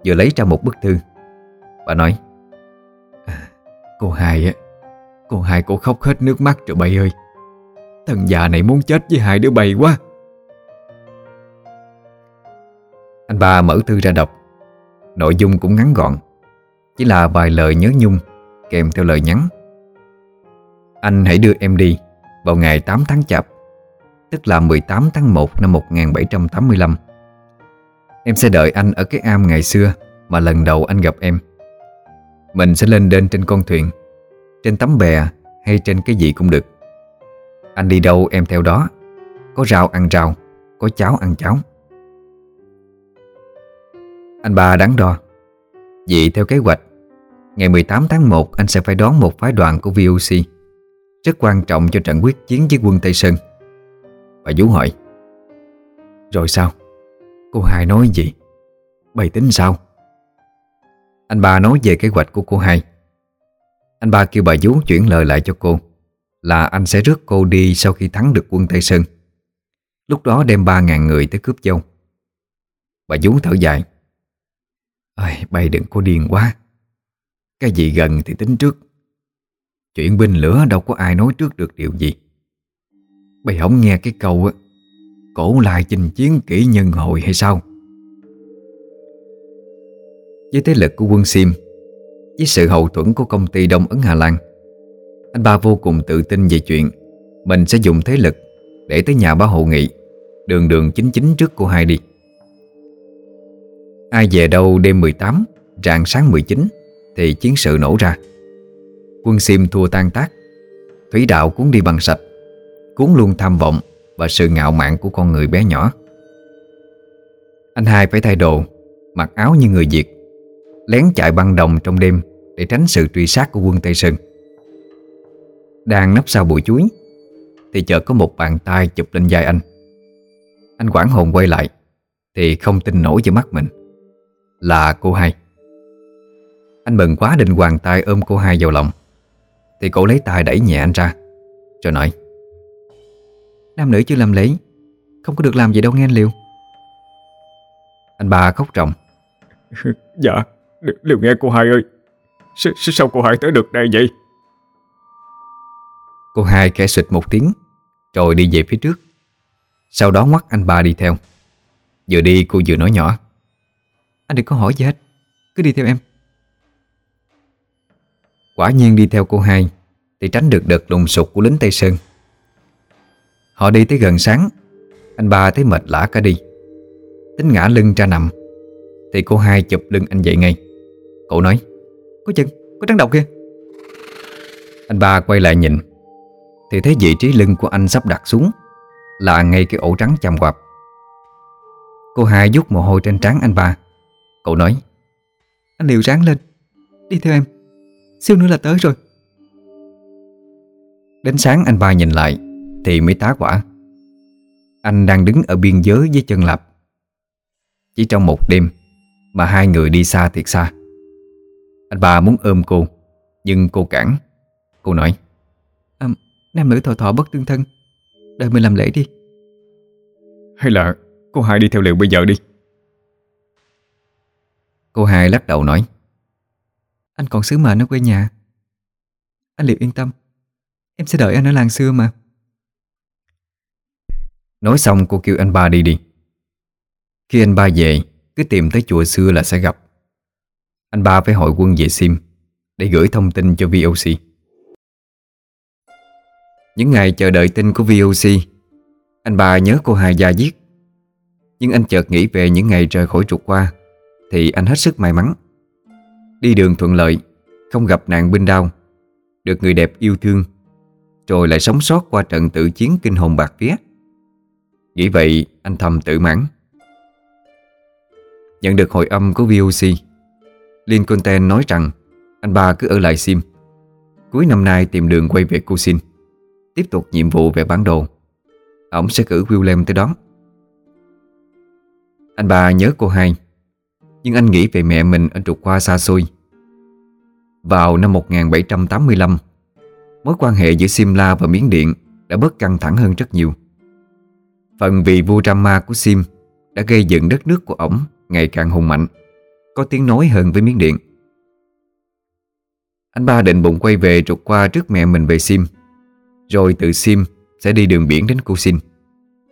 Vừa lấy ra một bức thư. Bà nói à, Cô hai á, Cô hai cô khóc hết nước mắt rồi bay ơi. Thằng già này muốn chết với hai đứa bay quá. Anh ba mở thư ra đọc. Nội dung cũng ngắn gọn. Chỉ là vài lời nhớ nhung, Kèm theo lời nhắn. Anh hãy đưa em đi Vào ngày 8 tháng Chạp, Tức là 18 tháng 1 năm 1785 Em sẽ đợi anh ở cái am ngày xưa Mà lần đầu anh gặp em. Mình sẽ lên đên trên con thuyền, Trên tấm bè Hay trên cái gì cũng được. Anh đi đâu em theo đó, Có rau ăn rau, Có cháo ăn cháo. Anh ba đắn đo vì theo kế hoạch, Ngày 18 tháng 1 anh sẽ phải đón một phái đoàn của VOC Rất quan trọng cho trận quyết chiến với quân Tây Sơn Bà Vũ hỏi, Rồi sao? Cô hai nói gì? Bày tính sao? Anh ba nói về kế hoạch của cô hai Anh ba kêu bà Vũ chuyển lời lại cho cô Là anh sẽ rước cô đi sau khi thắng được quân Tây Sơn Lúc đó đem 3.000 người tới cướp dâu Bà Vũ thở dài Ôi, bay đừng có điên quá. Cái gì gần thì tính trước. Chuyện binh lửa đâu có ai nói trước được điều gì. Bày không nghe cái câu á Cổ lại chinh chiến kỹ nhân hội hay sao? Với thế lực của quân Sim Với sự hậu thuẫn của công ty Đông Ấn Hà Lan Anh ba vô cùng tự tin về chuyện Mình sẽ dùng thế lực Để tới nhà bá hộ nghị Đường đường chính chính trước cô hai đi. Ai về đâu đêm 18 Rạng sáng 19 Thì chiến sự nổ ra. Quân Sim thua tan tác. Thủy đạo cuốn đi bằng sạch, Cuốn luôn tham vọng Và sự ngạo mạn của con người bé nhỏ. Anh hai phải thay đồ, Mặc áo như người Việt, Lén chạy băng đồng trong đêm Để tránh sự truy sát của quân Tây Sơn. Đang nấp sau bụi chuối, Thì chợt có một bàn tay chụp lên vai anh. Anh quảng hồn quay lại, Thì không tin nổi vào mắt mình. Là cô hai. Anh mừng quá định hoàng tay ôm cô hai vào lòng. Thì cổ lấy tay đẩy nhẹ anh ra Rồi nói Nam nữ chưa làm lễ Không có được làm gì đâu nghe anh Liêu. Anh ba khóc ròng *laughs* Dạ Liêu nghe cô hai ơi. S Sao cô hai tới được đây vậy? Cô hai kẻ xịt một tiếng Rồi đi về phía trước. Sau đó ngoắt anh ba đi theo. Vừa đi cô vừa nói nhỏ anh đừng có hỏi gì hết. Cứ đi theo em. Quả nhiên đi theo cô hai Thì tránh được đợt lùng sụt của lính Tây Sơn. Họ đi tới gần sáng Anh ba thấy mệt lã cả đi. Tính ngã lưng ra nằm Thì cô hai chụp lưng anh dậy ngay. Cậu nói Có chừng, có trắng độc kìa. Anh ba quay lại nhìn Thì thấy vị trí lưng của anh sắp đặt xuống Là ngay cái ổ trắng chằm quạp. Cô hai rút mồ hôi trên trán anh ba. Cậu nói. Anh liều ráng lên. Đi theo em. Siêu nữa là tới rồi. Đến sáng anh ba nhìn lại Thì mới tá quả. Anh đang đứng ở biên giới với chân lạp. Chỉ trong một đêm Mà hai người đi xa thiệt xa. Anh ba muốn ôm cô Nhưng cô cản. Cô nói. À, Nam nữ thọ thọ bất tương thân. Đợi mình làm lễ đi. Hay là cô hai đi theo liệu bây giờ đi Cô hai lắc đầu nói. Anh còn sứ mệnh ở quê nhà. Anh Liệu yên tâm. Em sẽ đợi anh ở làng xưa mà. Nói xong cô kêu anh ba đi đi. Khi anh ba về Cứ tìm tới chùa xưa là sẽ gặp. Anh ba phải hội quân về Sim Để gửi thông tin cho VOC Những ngày chờ đợi tin của VOC Anh ba nhớ cô hai gia giết Nhưng anh chợt nghĩ về những ngày rời khỏi trục qua thì anh hết sức may mắn. Đi đường thuận lợi, Không gặp nạn binh đau Được người đẹp yêu thương, Rồi lại sống sót qua trận tự chiến kinh hồn bạc vía. Nghĩ vậy, anh thầm tự mãn. Nhận được hồi âm của VOC Liên content nói rằng Anh ba cứ ở lại Sim. Cuối năm nay tìm đường quay về cusin Tiếp tục nhiệm vụ về bản đồ. Ông sẽ cử william tới đón. Anh ba nhớ cô hai. Nhưng anh nghĩ về mẹ mình ở trục qua xa xôi. Vào năm 1785 Mối quan hệ giữa Simla và Miến Điện Đã bớt căng thẳng hơn rất nhiều. Phần vì vua Rama của Sim Đã gây dựng đất nước của ổng Ngày càng hùng mạnh, Có tiếng nói hơn với Miến Điện. Anh ba định bụng quay về trục qua trước mẹ mình về Sim, Rồi từ Sim sẽ đi đường biển đến cô Sinh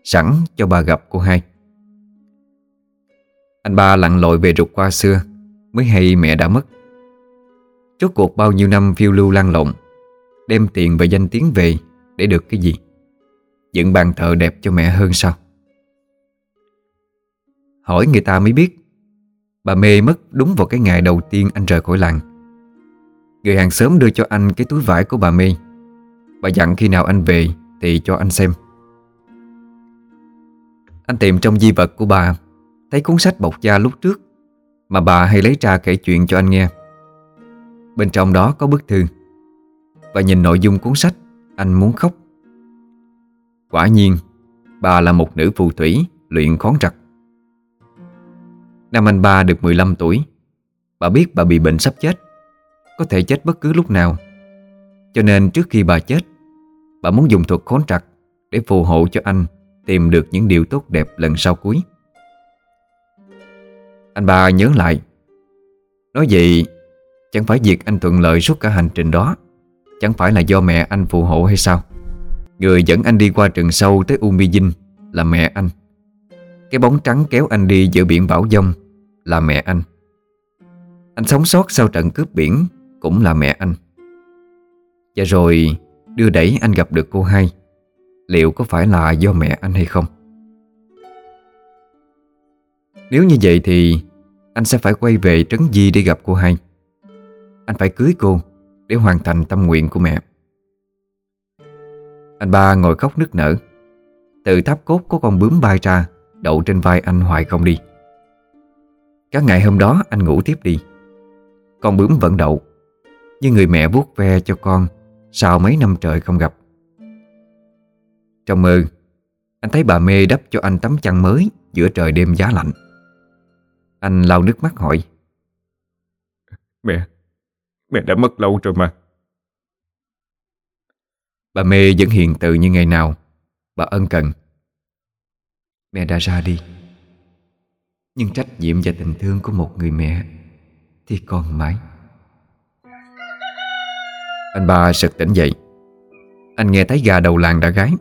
Sẵn cho bà gặp cô hai. Anh ba lặn lội về rục qua xưa, Mới hay mẹ đã mất. Chốt cuộc bao nhiêu năm phiêu lưu lan lộn, Đem tiền và danh tiếng về Để được cái gì? Dựng bàn thờ đẹp cho mẹ hơn sao? Hỏi người ta mới biết, Bà mê mất đúng vào cái ngày đầu tiên anh rời khỏi làng. Người hàng xóm đưa cho anh cái túi vải của bà mê. Bà dặn khi nào anh về Thì cho anh xem. Anh tìm trong di vật của bà. Thấy cuốn sách bọc da lúc trước, Mà bà hay lấy ra kể chuyện cho anh nghe. Bên trong đó có bức thư, Và nhìn nội dung cuốn sách, Anh muốn khóc. Quả nhiên, Bà là một nữ phù thủy Luyện khón trặc. Năm anh ba được 15 tuổi, Bà biết bà bị bệnh sắp chết, Có thể chết bất cứ lúc nào. Cho nên trước khi bà chết, Bà muốn dùng thuật khốn trặc Để phù hộ cho anh Tìm được những điều tốt đẹp lần sau cuối. Anh ba nhớ lại. Nói vậy, Chẳng phải việc anh thuận lợi suốt cả hành trình đó, Chẳng phải là do mẹ anh phù hộ hay sao? Người dẫn anh đi qua rừng sâu tới Umi Dinh Là mẹ anh. Cái bóng trắng kéo anh đi giữa biển Bảo Dông Là mẹ anh. Anh sống sót sau trận cướp biển Cũng là mẹ anh. Và rồi, đưa đẩy anh gặp được cô hai, Liệu có phải là do mẹ anh hay không? Nếu như vậy thì Anh sẽ phải quay về Trấn Di để gặp cô hai. Anh phải cưới cô Để hoàn thành tâm nguyện của mẹ. Anh ba ngồi khóc nức nở. Từ tháp cốt có con bướm bay ra, Đậu trên vai anh hoài không đi. Các ngày hôm đó anh ngủ tiếp đi. Con bướm vẫn đậu Như người mẹ vuốt ve cho con Sau mấy năm trời không gặp. Trong mơ, Anh thấy bà mê đắp cho anh tấm chăn mới Giữa trời đêm giá lạnh. Anh lau nước mắt hỏi. Mẹ Mẹ đã mất lâu rồi mà. Bà mê vẫn hiền từ như ngày nào. Bà ân cần. Mẹ đã ra đi. Nhưng trách nhiệm và tình thương của một người mẹ Thì còn mãi. Anh ba sực tỉnh dậy. Anh nghe thấy gà đầu làng đã gái.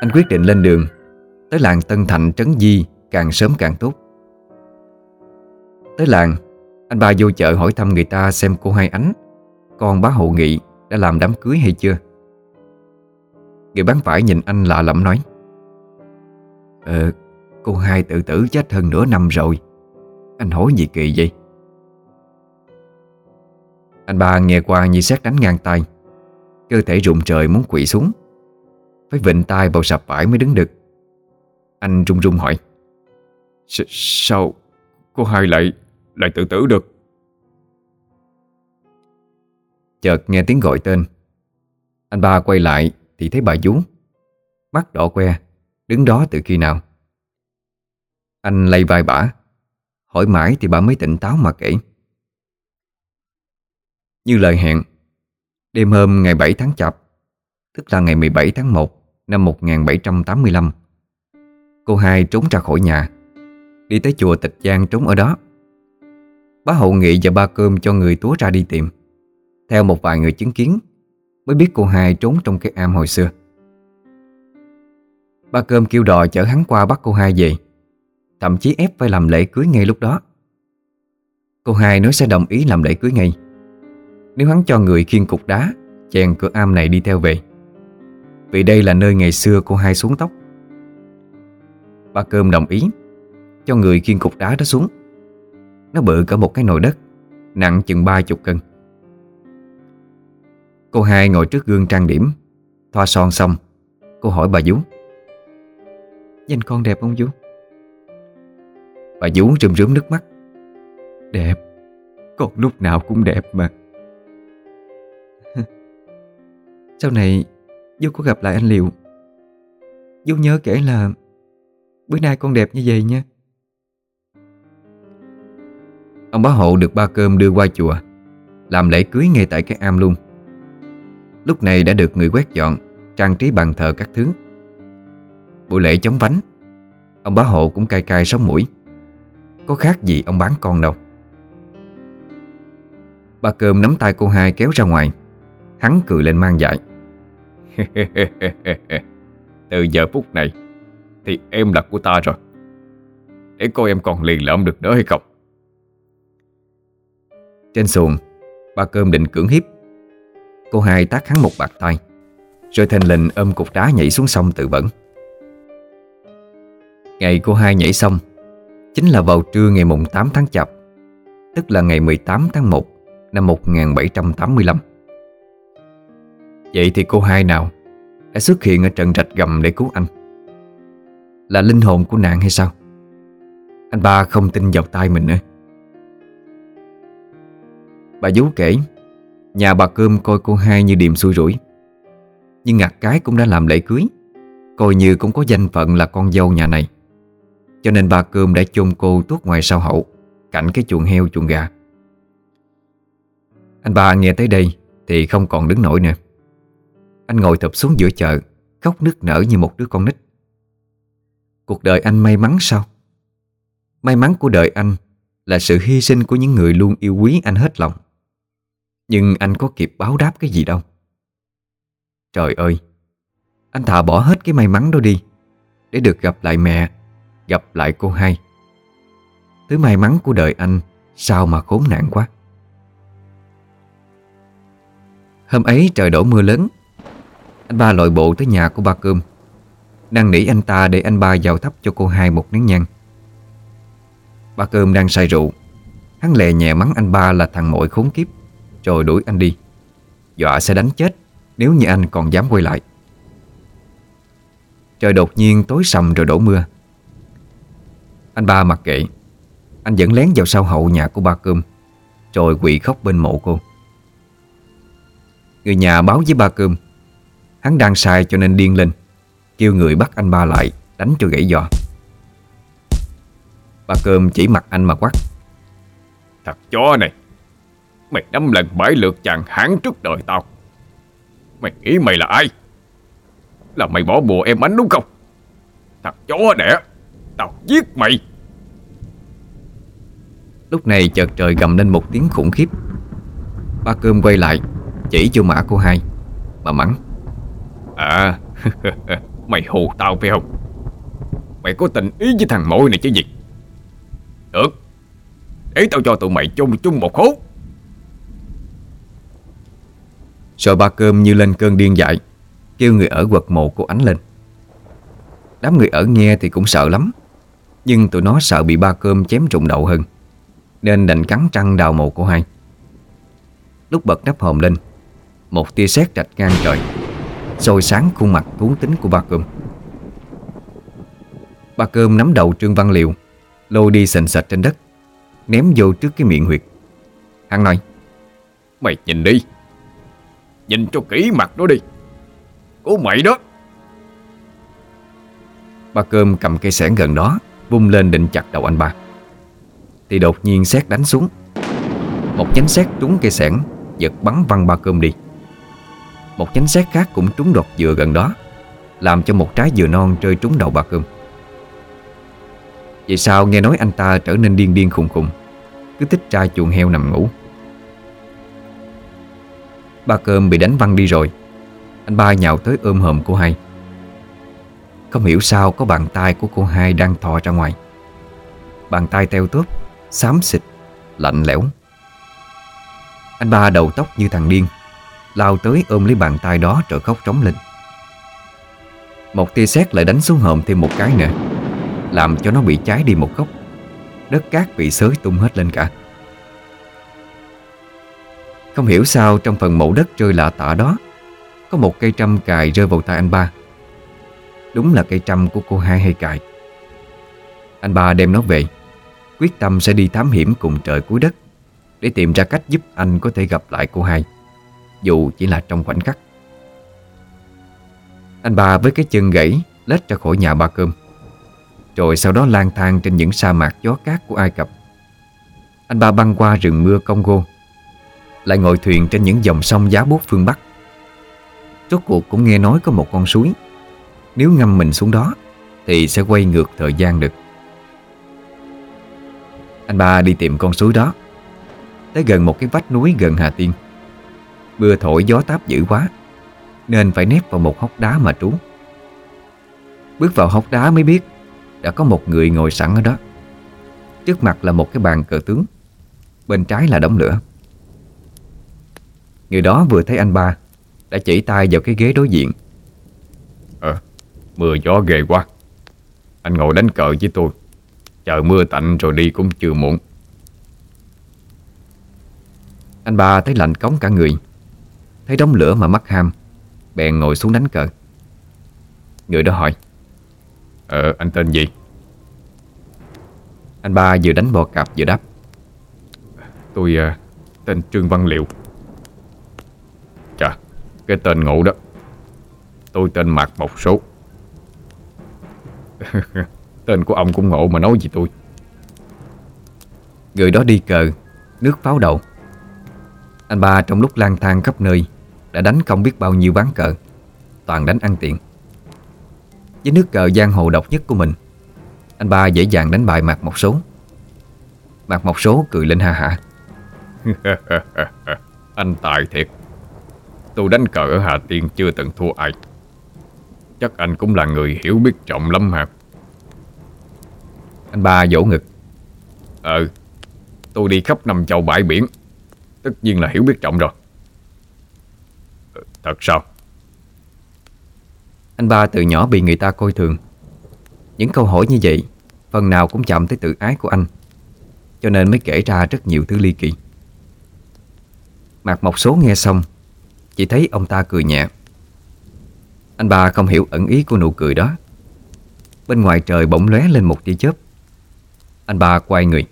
Anh quyết định lên đường. Tới làng Tân Thạnh Trấn Di Càng sớm càng tốt Tới làng Anh ba vô chợ hỏi thăm người ta xem cô hai ánh Con bá hộ nghị đã làm đám cưới hay chưa? Người bán phải nhìn anh lạ lẫm nói Ờ Cô hai tự tử chết hơn nửa năm rồi. Anh hỏi gì kỳ vậy? Anh ba nghe qua như xét đánh ngang tay, Cơ thể rụng trời muốn quỵ xuống, Phải vịnh tay vào sạp vải mới đứng được. Anh run run hỏi Sao cô hai lại lại tự tử được. Chợt nghe tiếng gọi tên. Anh ba quay lại thì thấy bà vú, Mắt đỏ que, Đứng đó từ khi nào. Anh lay vai bả Hỏi mãi thì bà mới tỉnh táo mà kể. Như lời hẹn, Đêm hôm ngày 7 tháng Chạp, Tức là ngày 17 tháng 1 Năm 1785 Cô hai trốn ra khỏi nhà, Đi tới chùa Tịch Giang trốn ở đó. Bá hậu nghị và ba cơm cho người túa ra đi tìm. Theo một vài người chứng kiến, Mới biết cô hai trốn trong cái am hồi xưa. Ba cơm kêu đòi chở hắn qua bắt cô hai về, Thậm chí ép phải làm lễ cưới ngay lúc đó. Cô hai nói sẽ đồng ý làm lễ cưới ngay. Nếu hắn cho người khiên cục đá, Chèn cửa am này đi theo về. Vì đây là nơi ngày xưa cô hai xuống tóc. Ba cơm đồng ý, Cho người khiên cục đá đó xuống. Nó bự cả một cái nồi đất Nặng chừng ba chục cân. Cô hai ngồi trước gương trang điểm Thoa son xong Cô hỏi bà vú. Nhìn con đẹp không vú? Bà vú rơm rớm nước mắt. Đẹp Con lúc nào cũng đẹp mà. *laughs* Sau này vú có gặp lại anh Liệu vú nhớ kể là Bữa nay con đẹp như vậy nha Ông bá hộ được ba cơm đưa qua chùa, Làm lễ cưới ngay tại cái am luôn. Lúc này đã được người quét dọn, Trang trí bàn thờ các thứ. Buổi lễ chống vánh, Ông bá hộ cũng cay cay sống mũi. Có khác gì ông bán con đâu. Ba cơm nắm tay cô hai kéo ra ngoài, Hắn cười lên mang dại *laughs* Từ giờ phút này, Thì em là của ta rồi. Để coi em còn liền lợm được nữa hay không. Trên xuồng Ba cơm định cưỡng hiếp. Cô hai tác hắn một bạc tay, Rồi thành lình ôm cục đá nhảy xuống sông tự vẫn. Ngày cô hai nhảy xong, Chính là vào trưa ngày mùng 8 tháng Chạp, Tức là ngày 18 tháng 1 Năm 1785 Vậy thì cô hai nào Đã xuất hiện ở trận rạch gầm để cứu anh? Là linh hồn của nạn hay sao? Anh ba không tin vào tay mình nữa. Bà vú kể. Nhà bà Cơm coi cô hai như điềm xui rủi. Nhưng ngặt cái cũng đã làm lễ cưới. Coi như cũng có danh phận là con dâu nhà này. Cho nên bà Cơm đã chôn cô tuốt ngoài sau hậu Cạnh cái chuồng heo chuồng gà. Anh ba nghe tới đây Thì không còn đứng nổi nữa. Anh ngồi thập xuống giữa chợ, Khóc nức nở như một đứa con nít. Cuộc đời anh may mắn sao? May mắn của đời anh Là sự hy sinh của những người luôn yêu quý anh hết lòng nhưng anh có kịp báo đáp cái gì đâu. Trời ơi, Anh thà bỏ hết cái may mắn đó đi, Để được gặp lại mẹ, Gặp lại cô hai. Thứ may mắn của đời anh Sao mà khốn nạn quá. Hôm ấy trời đổ mưa lớn, Anh ba lội bộ tới nhà của ba cơm. Đang nỉ anh ta để anh ba vào thắp cho cô hai một nén nhang. Ba cơm đang say rượu, Hắn lè nhẹ mắng anh ba là thằng mội khốn kiếp rồi đuổi anh đi. Dọa sẽ đánh chết Nếu như anh còn dám quay lại. Trời đột nhiên tối sầm rồi đổ mưa. Anh ba mặc kệ. Anh vẫn lén vào sau hậu nhà của ba cơm, Rồi quỵ khóc bên mộ cô. Người nhà báo với ba cơm, Hắn đang sai cho nên điên lên, Kêu người bắt anh ba lại, Đánh cho gãy giò. Ba cơm chỉ mặt anh mà quát. Thật chó này Mày năm lần bãi lượt chàng hãng trước đời tao. Mày nghĩ mày là ai? Là mày bỏ bùa em ánh đúng không? Thằng chó đẻ Tao giết mày. Lúc này chợt trời gầm lên một tiếng khủng khiếp. Ba cơm quay lại Chỉ cho mã cô hai. Mà mắng. À *laughs* Mày hù tao phải không? Mày có tình ý với thằng mội này chứ gì? Được. Để tao cho tụi mày chung chung một hố Rồi ba cơm như lên cơn điên dại, Kêu người ở quật mộ cô ánh lên. Đám người ở nghe thì cũng sợ lắm, Nhưng tụi nó sợ bị ba cơm chém trụng đậu hơn, Nên đành cắn trăng đào mộ cô hai. Lúc bật nắp hòm lên, Một tia sét rạch ngang trời, soi sáng khuôn mặt thú tính của ba cơm. Ba cơm nắm đầu Trương Văn Liều Lôi đi sình sạch trên đất, Ném vô trước cái miệng huyệt. Hắn nói, Mày nhìn đi. Nhìn cho kỹ mặt nó đi. Của mày đó. Ba cơm cầm cây sẻn gần đó, Vung lên định chặt đầu anh ba. Thì đột nhiên xét đánh xuống. Một nhánh xét trúng cây sẻn Giật bắn văng ba cơm đi. Một nhánh xét khác cũng trúng đột dừa gần đó, Làm cho một trái dừa non rơi trúng đầu ba cơm. Vậy sao nghe nói anh ta trở nên điên điên khùng khùng? Cứ thích trai chuồng heo nằm ngủ. Ba cơm bị đánh văng đi rồi. Anh ba nhào tới ôm hòm cô hai. Không hiểu sao có bàn tay của cô hai đang thò ra ngoài. Bàn tay teo tóp, Xám xịt, Lạnh lẽo. Anh ba đầu tóc như thằng điên, Lao tới ôm lấy bàn tay đó rồi khóc trống lên. Một tia sét lại đánh xuống hòm thêm một cái nữa, Làm cho nó bị cháy đi một góc. Đất cát bị xới tung hết lên cả. Không hiểu sao trong phần mẫu đất rơi lạ tả đó, Có một cây trăm cài rơi vào tay anh ba. Đúng là cây trăm của cô hai hay cài. Anh ba đem nó về, Quyết tâm sẽ đi thám hiểm cùng trời cuối đất, Để tìm ra cách giúp anh có thể gặp lại cô hai, Dù chỉ là trong khoảnh khắc. Anh ba với cái chân gãy Lết ra khỏi nhà ba cơm, Rồi sau đó lang thang trên những sa mạc gió cát của Ai Cập. Anh ba băng qua rừng mưa Congo lại ngồi thuyền trên những dòng sông giá bút phương Bắc. Rốt cuộc cũng nghe nói có một con suối. Nếu ngâm mình xuống đó, Thì sẽ quay ngược thời gian được. Anh ba đi tìm con suối đó. Tới gần một cái vách núi gần Hà Tiên. Mưa thổi, gió táp dữ quá, Nên phải nép vào một hốc đá mà trú. Bước vào hốc đá mới biết Đã có một người ngồi sẵn ở đó. Trước mặt là một cái bàn cờ tướng, Bên trái là đống lửa. Người đó vừa thấy anh ba Đã chỉ tay vào cái ghế đối diện. Ờ Mưa gió ghê quá. Anh ngồi đánh cờ với tôi. Chờ mưa tạnh rồi đi cũng chưa muộn. Anh ba thấy lạnh cống cả người. Thấy đống lửa mà mắc ham Bèn ngồi xuống đánh cờ. Người đó hỏi Ờ anh tên gì? Anh ba vừa đánh bò cạp vừa đáp Tôi uh, tên Trương Văn Liệu Cái tên ngộ đó. Tôi tên Mạc Mộc Số. *laughs* Tên của ông cũng ngộ mà nói gì tôi. Người đó đi cờ Nước pháo đầu. Anh ba trong lúc lang thang khắp nơi Đã đánh không biết bao nhiêu ván cờ. Toàn đánh ăn tiện. Với nước cờ giang hồ độc nhất của mình Anh ba dễ dàng đánh bại Mạc Mộc Số. Mạc Mộc Số cười lên ha hả. *laughs* Anh tài thiệt Tôi đánh cờ ở Hà Tiên, chưa từng thua ai. Chắc anh cũng là người hiểu biết trọng lắm hả? Anh ba vỗ ngực. Ờ Tôi đi khắp năm châu bãi biển. Tất nhiên là hiểu biết trọng rồi. Ờ, thật sao? Anh ba từ nhỏ bị người ta coi thường. Những câu hỏi như vậy, Phần nào cũng chạm tới tự ái của anh. Cho nên mới kể ra rất nhiều thứ ly kỳ. Mạc Mộc Số nghe xong chỉ thấy ông ta cười nhẹ. Anh ba không hiểu ẩn ý của nụ cười đó. Bên ngoài trời bỗng lóe lên một tia chớp. Anh ba quay người.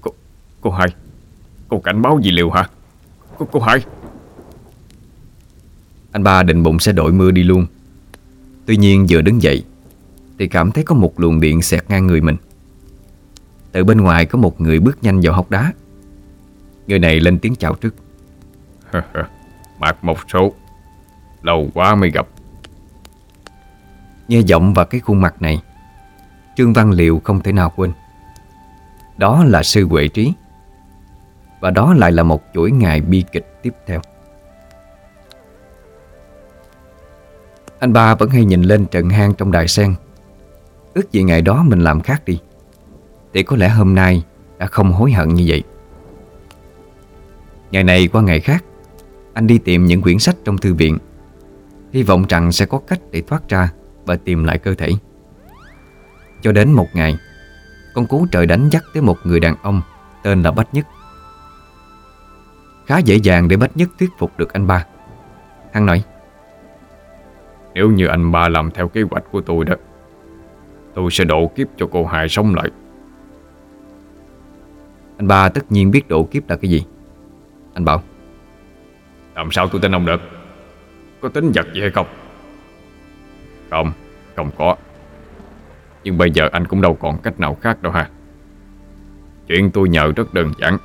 Cô, cô hai Cô cảnh báo gì liều hả? Cô, cô hai. Anh ba định bụng sẽ đội mưa đi luôn. Tuy nhiên vừa đứng dậy Thì cảm thấy có một luồng điện xẹt ngang người mình. Từ bên ngoài có một người bước nhanh vào hốc đá. Người này lên tiếng chào trước mặt một số Lâu quá mới gặp. Nghe giọng và cái khuôn mặt này, Trương Văn Liệu không thể nào quên. Đó là sư Huệ Trí. Và đó lại là một chuỗi ngày bi kịch tiếp theo. Anh ba vẫn hay nhìn lên trận hang trong đài sen. Ước gì ngày đó mình làm khác đi. Thì có lẽ hôm nay đã không hối hận như vậy. Ngày này qua ngày khác anh đi tìm những quyển sách trong thư viện. Hy vọng rằng sẽ có cách để thoát ra Và tìm lại cơ thể. Cho đến một ngày Con cú trời đánh dắt tới một người đàn ông Tên là Bách Nhất. Khá dễ dàng để Bách Nhất thuyết phục được anh ba. Hắn nói Nếu như anh ba làm theo kế hoạch của tôi đó Tôi sẽ độ kiếp cho cô hai sống lại. Anh ba tất nhiên biết độ kiếp là cái gì. Anh bảo làm sao tôi tin ông được? Có tính giật gì hay không? Không Không có. Nhưng bây giờ anh cũng đâu còn cách nào khác đâu ha. Chuyện tôi nhờ rất đơn giản.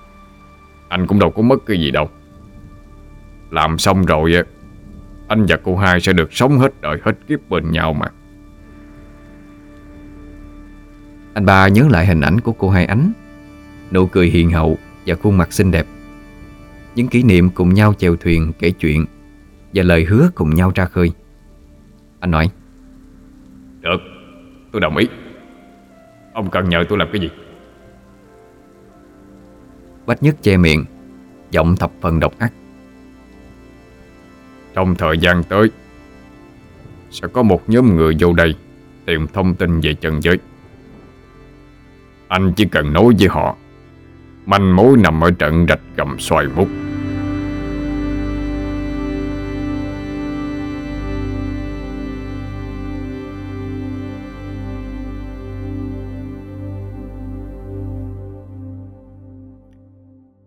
Anh cũng đâu có mất cái gì đâu. Làm xong rồi Anh và cô hai sẽ được sống hết đời hết kiếp bên nhau mà. Anh ba nhớ lại hình ảnh của cô Hai Ánh. Nụ cười hiền hậu và khuôn mặt xinh đẹp. Những kỷ niệm cùng nhau chèo thuyền kể chuyện Và lời hứa cùng nhau ra khơi. Anh nói Được, tôi đồng ý. Ông cần nhờ tôi làm cái gì? Bách Nhất che miệng Giọng thập phần độc ác. Trong thời gian tới Sẽ có một nhóm người vô đây Tìm thông tin về chân giới. Anh chỉ cần nói với họ Manh mối nằm ở trận rạch gầm xoài mút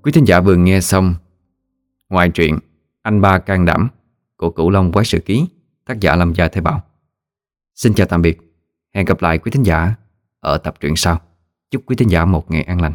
Quý thính giả vừa nghe xong Ngoài truyện Anh ba can đảm của Cửu Long Quái Sự Ký, tác giả Lâm Gia Thế Bảo. Xin chào tạm biệt. Hẹn gặp lại quý thính giả ở tập truyện sau. Chúc quý thính giả một ngày an lành.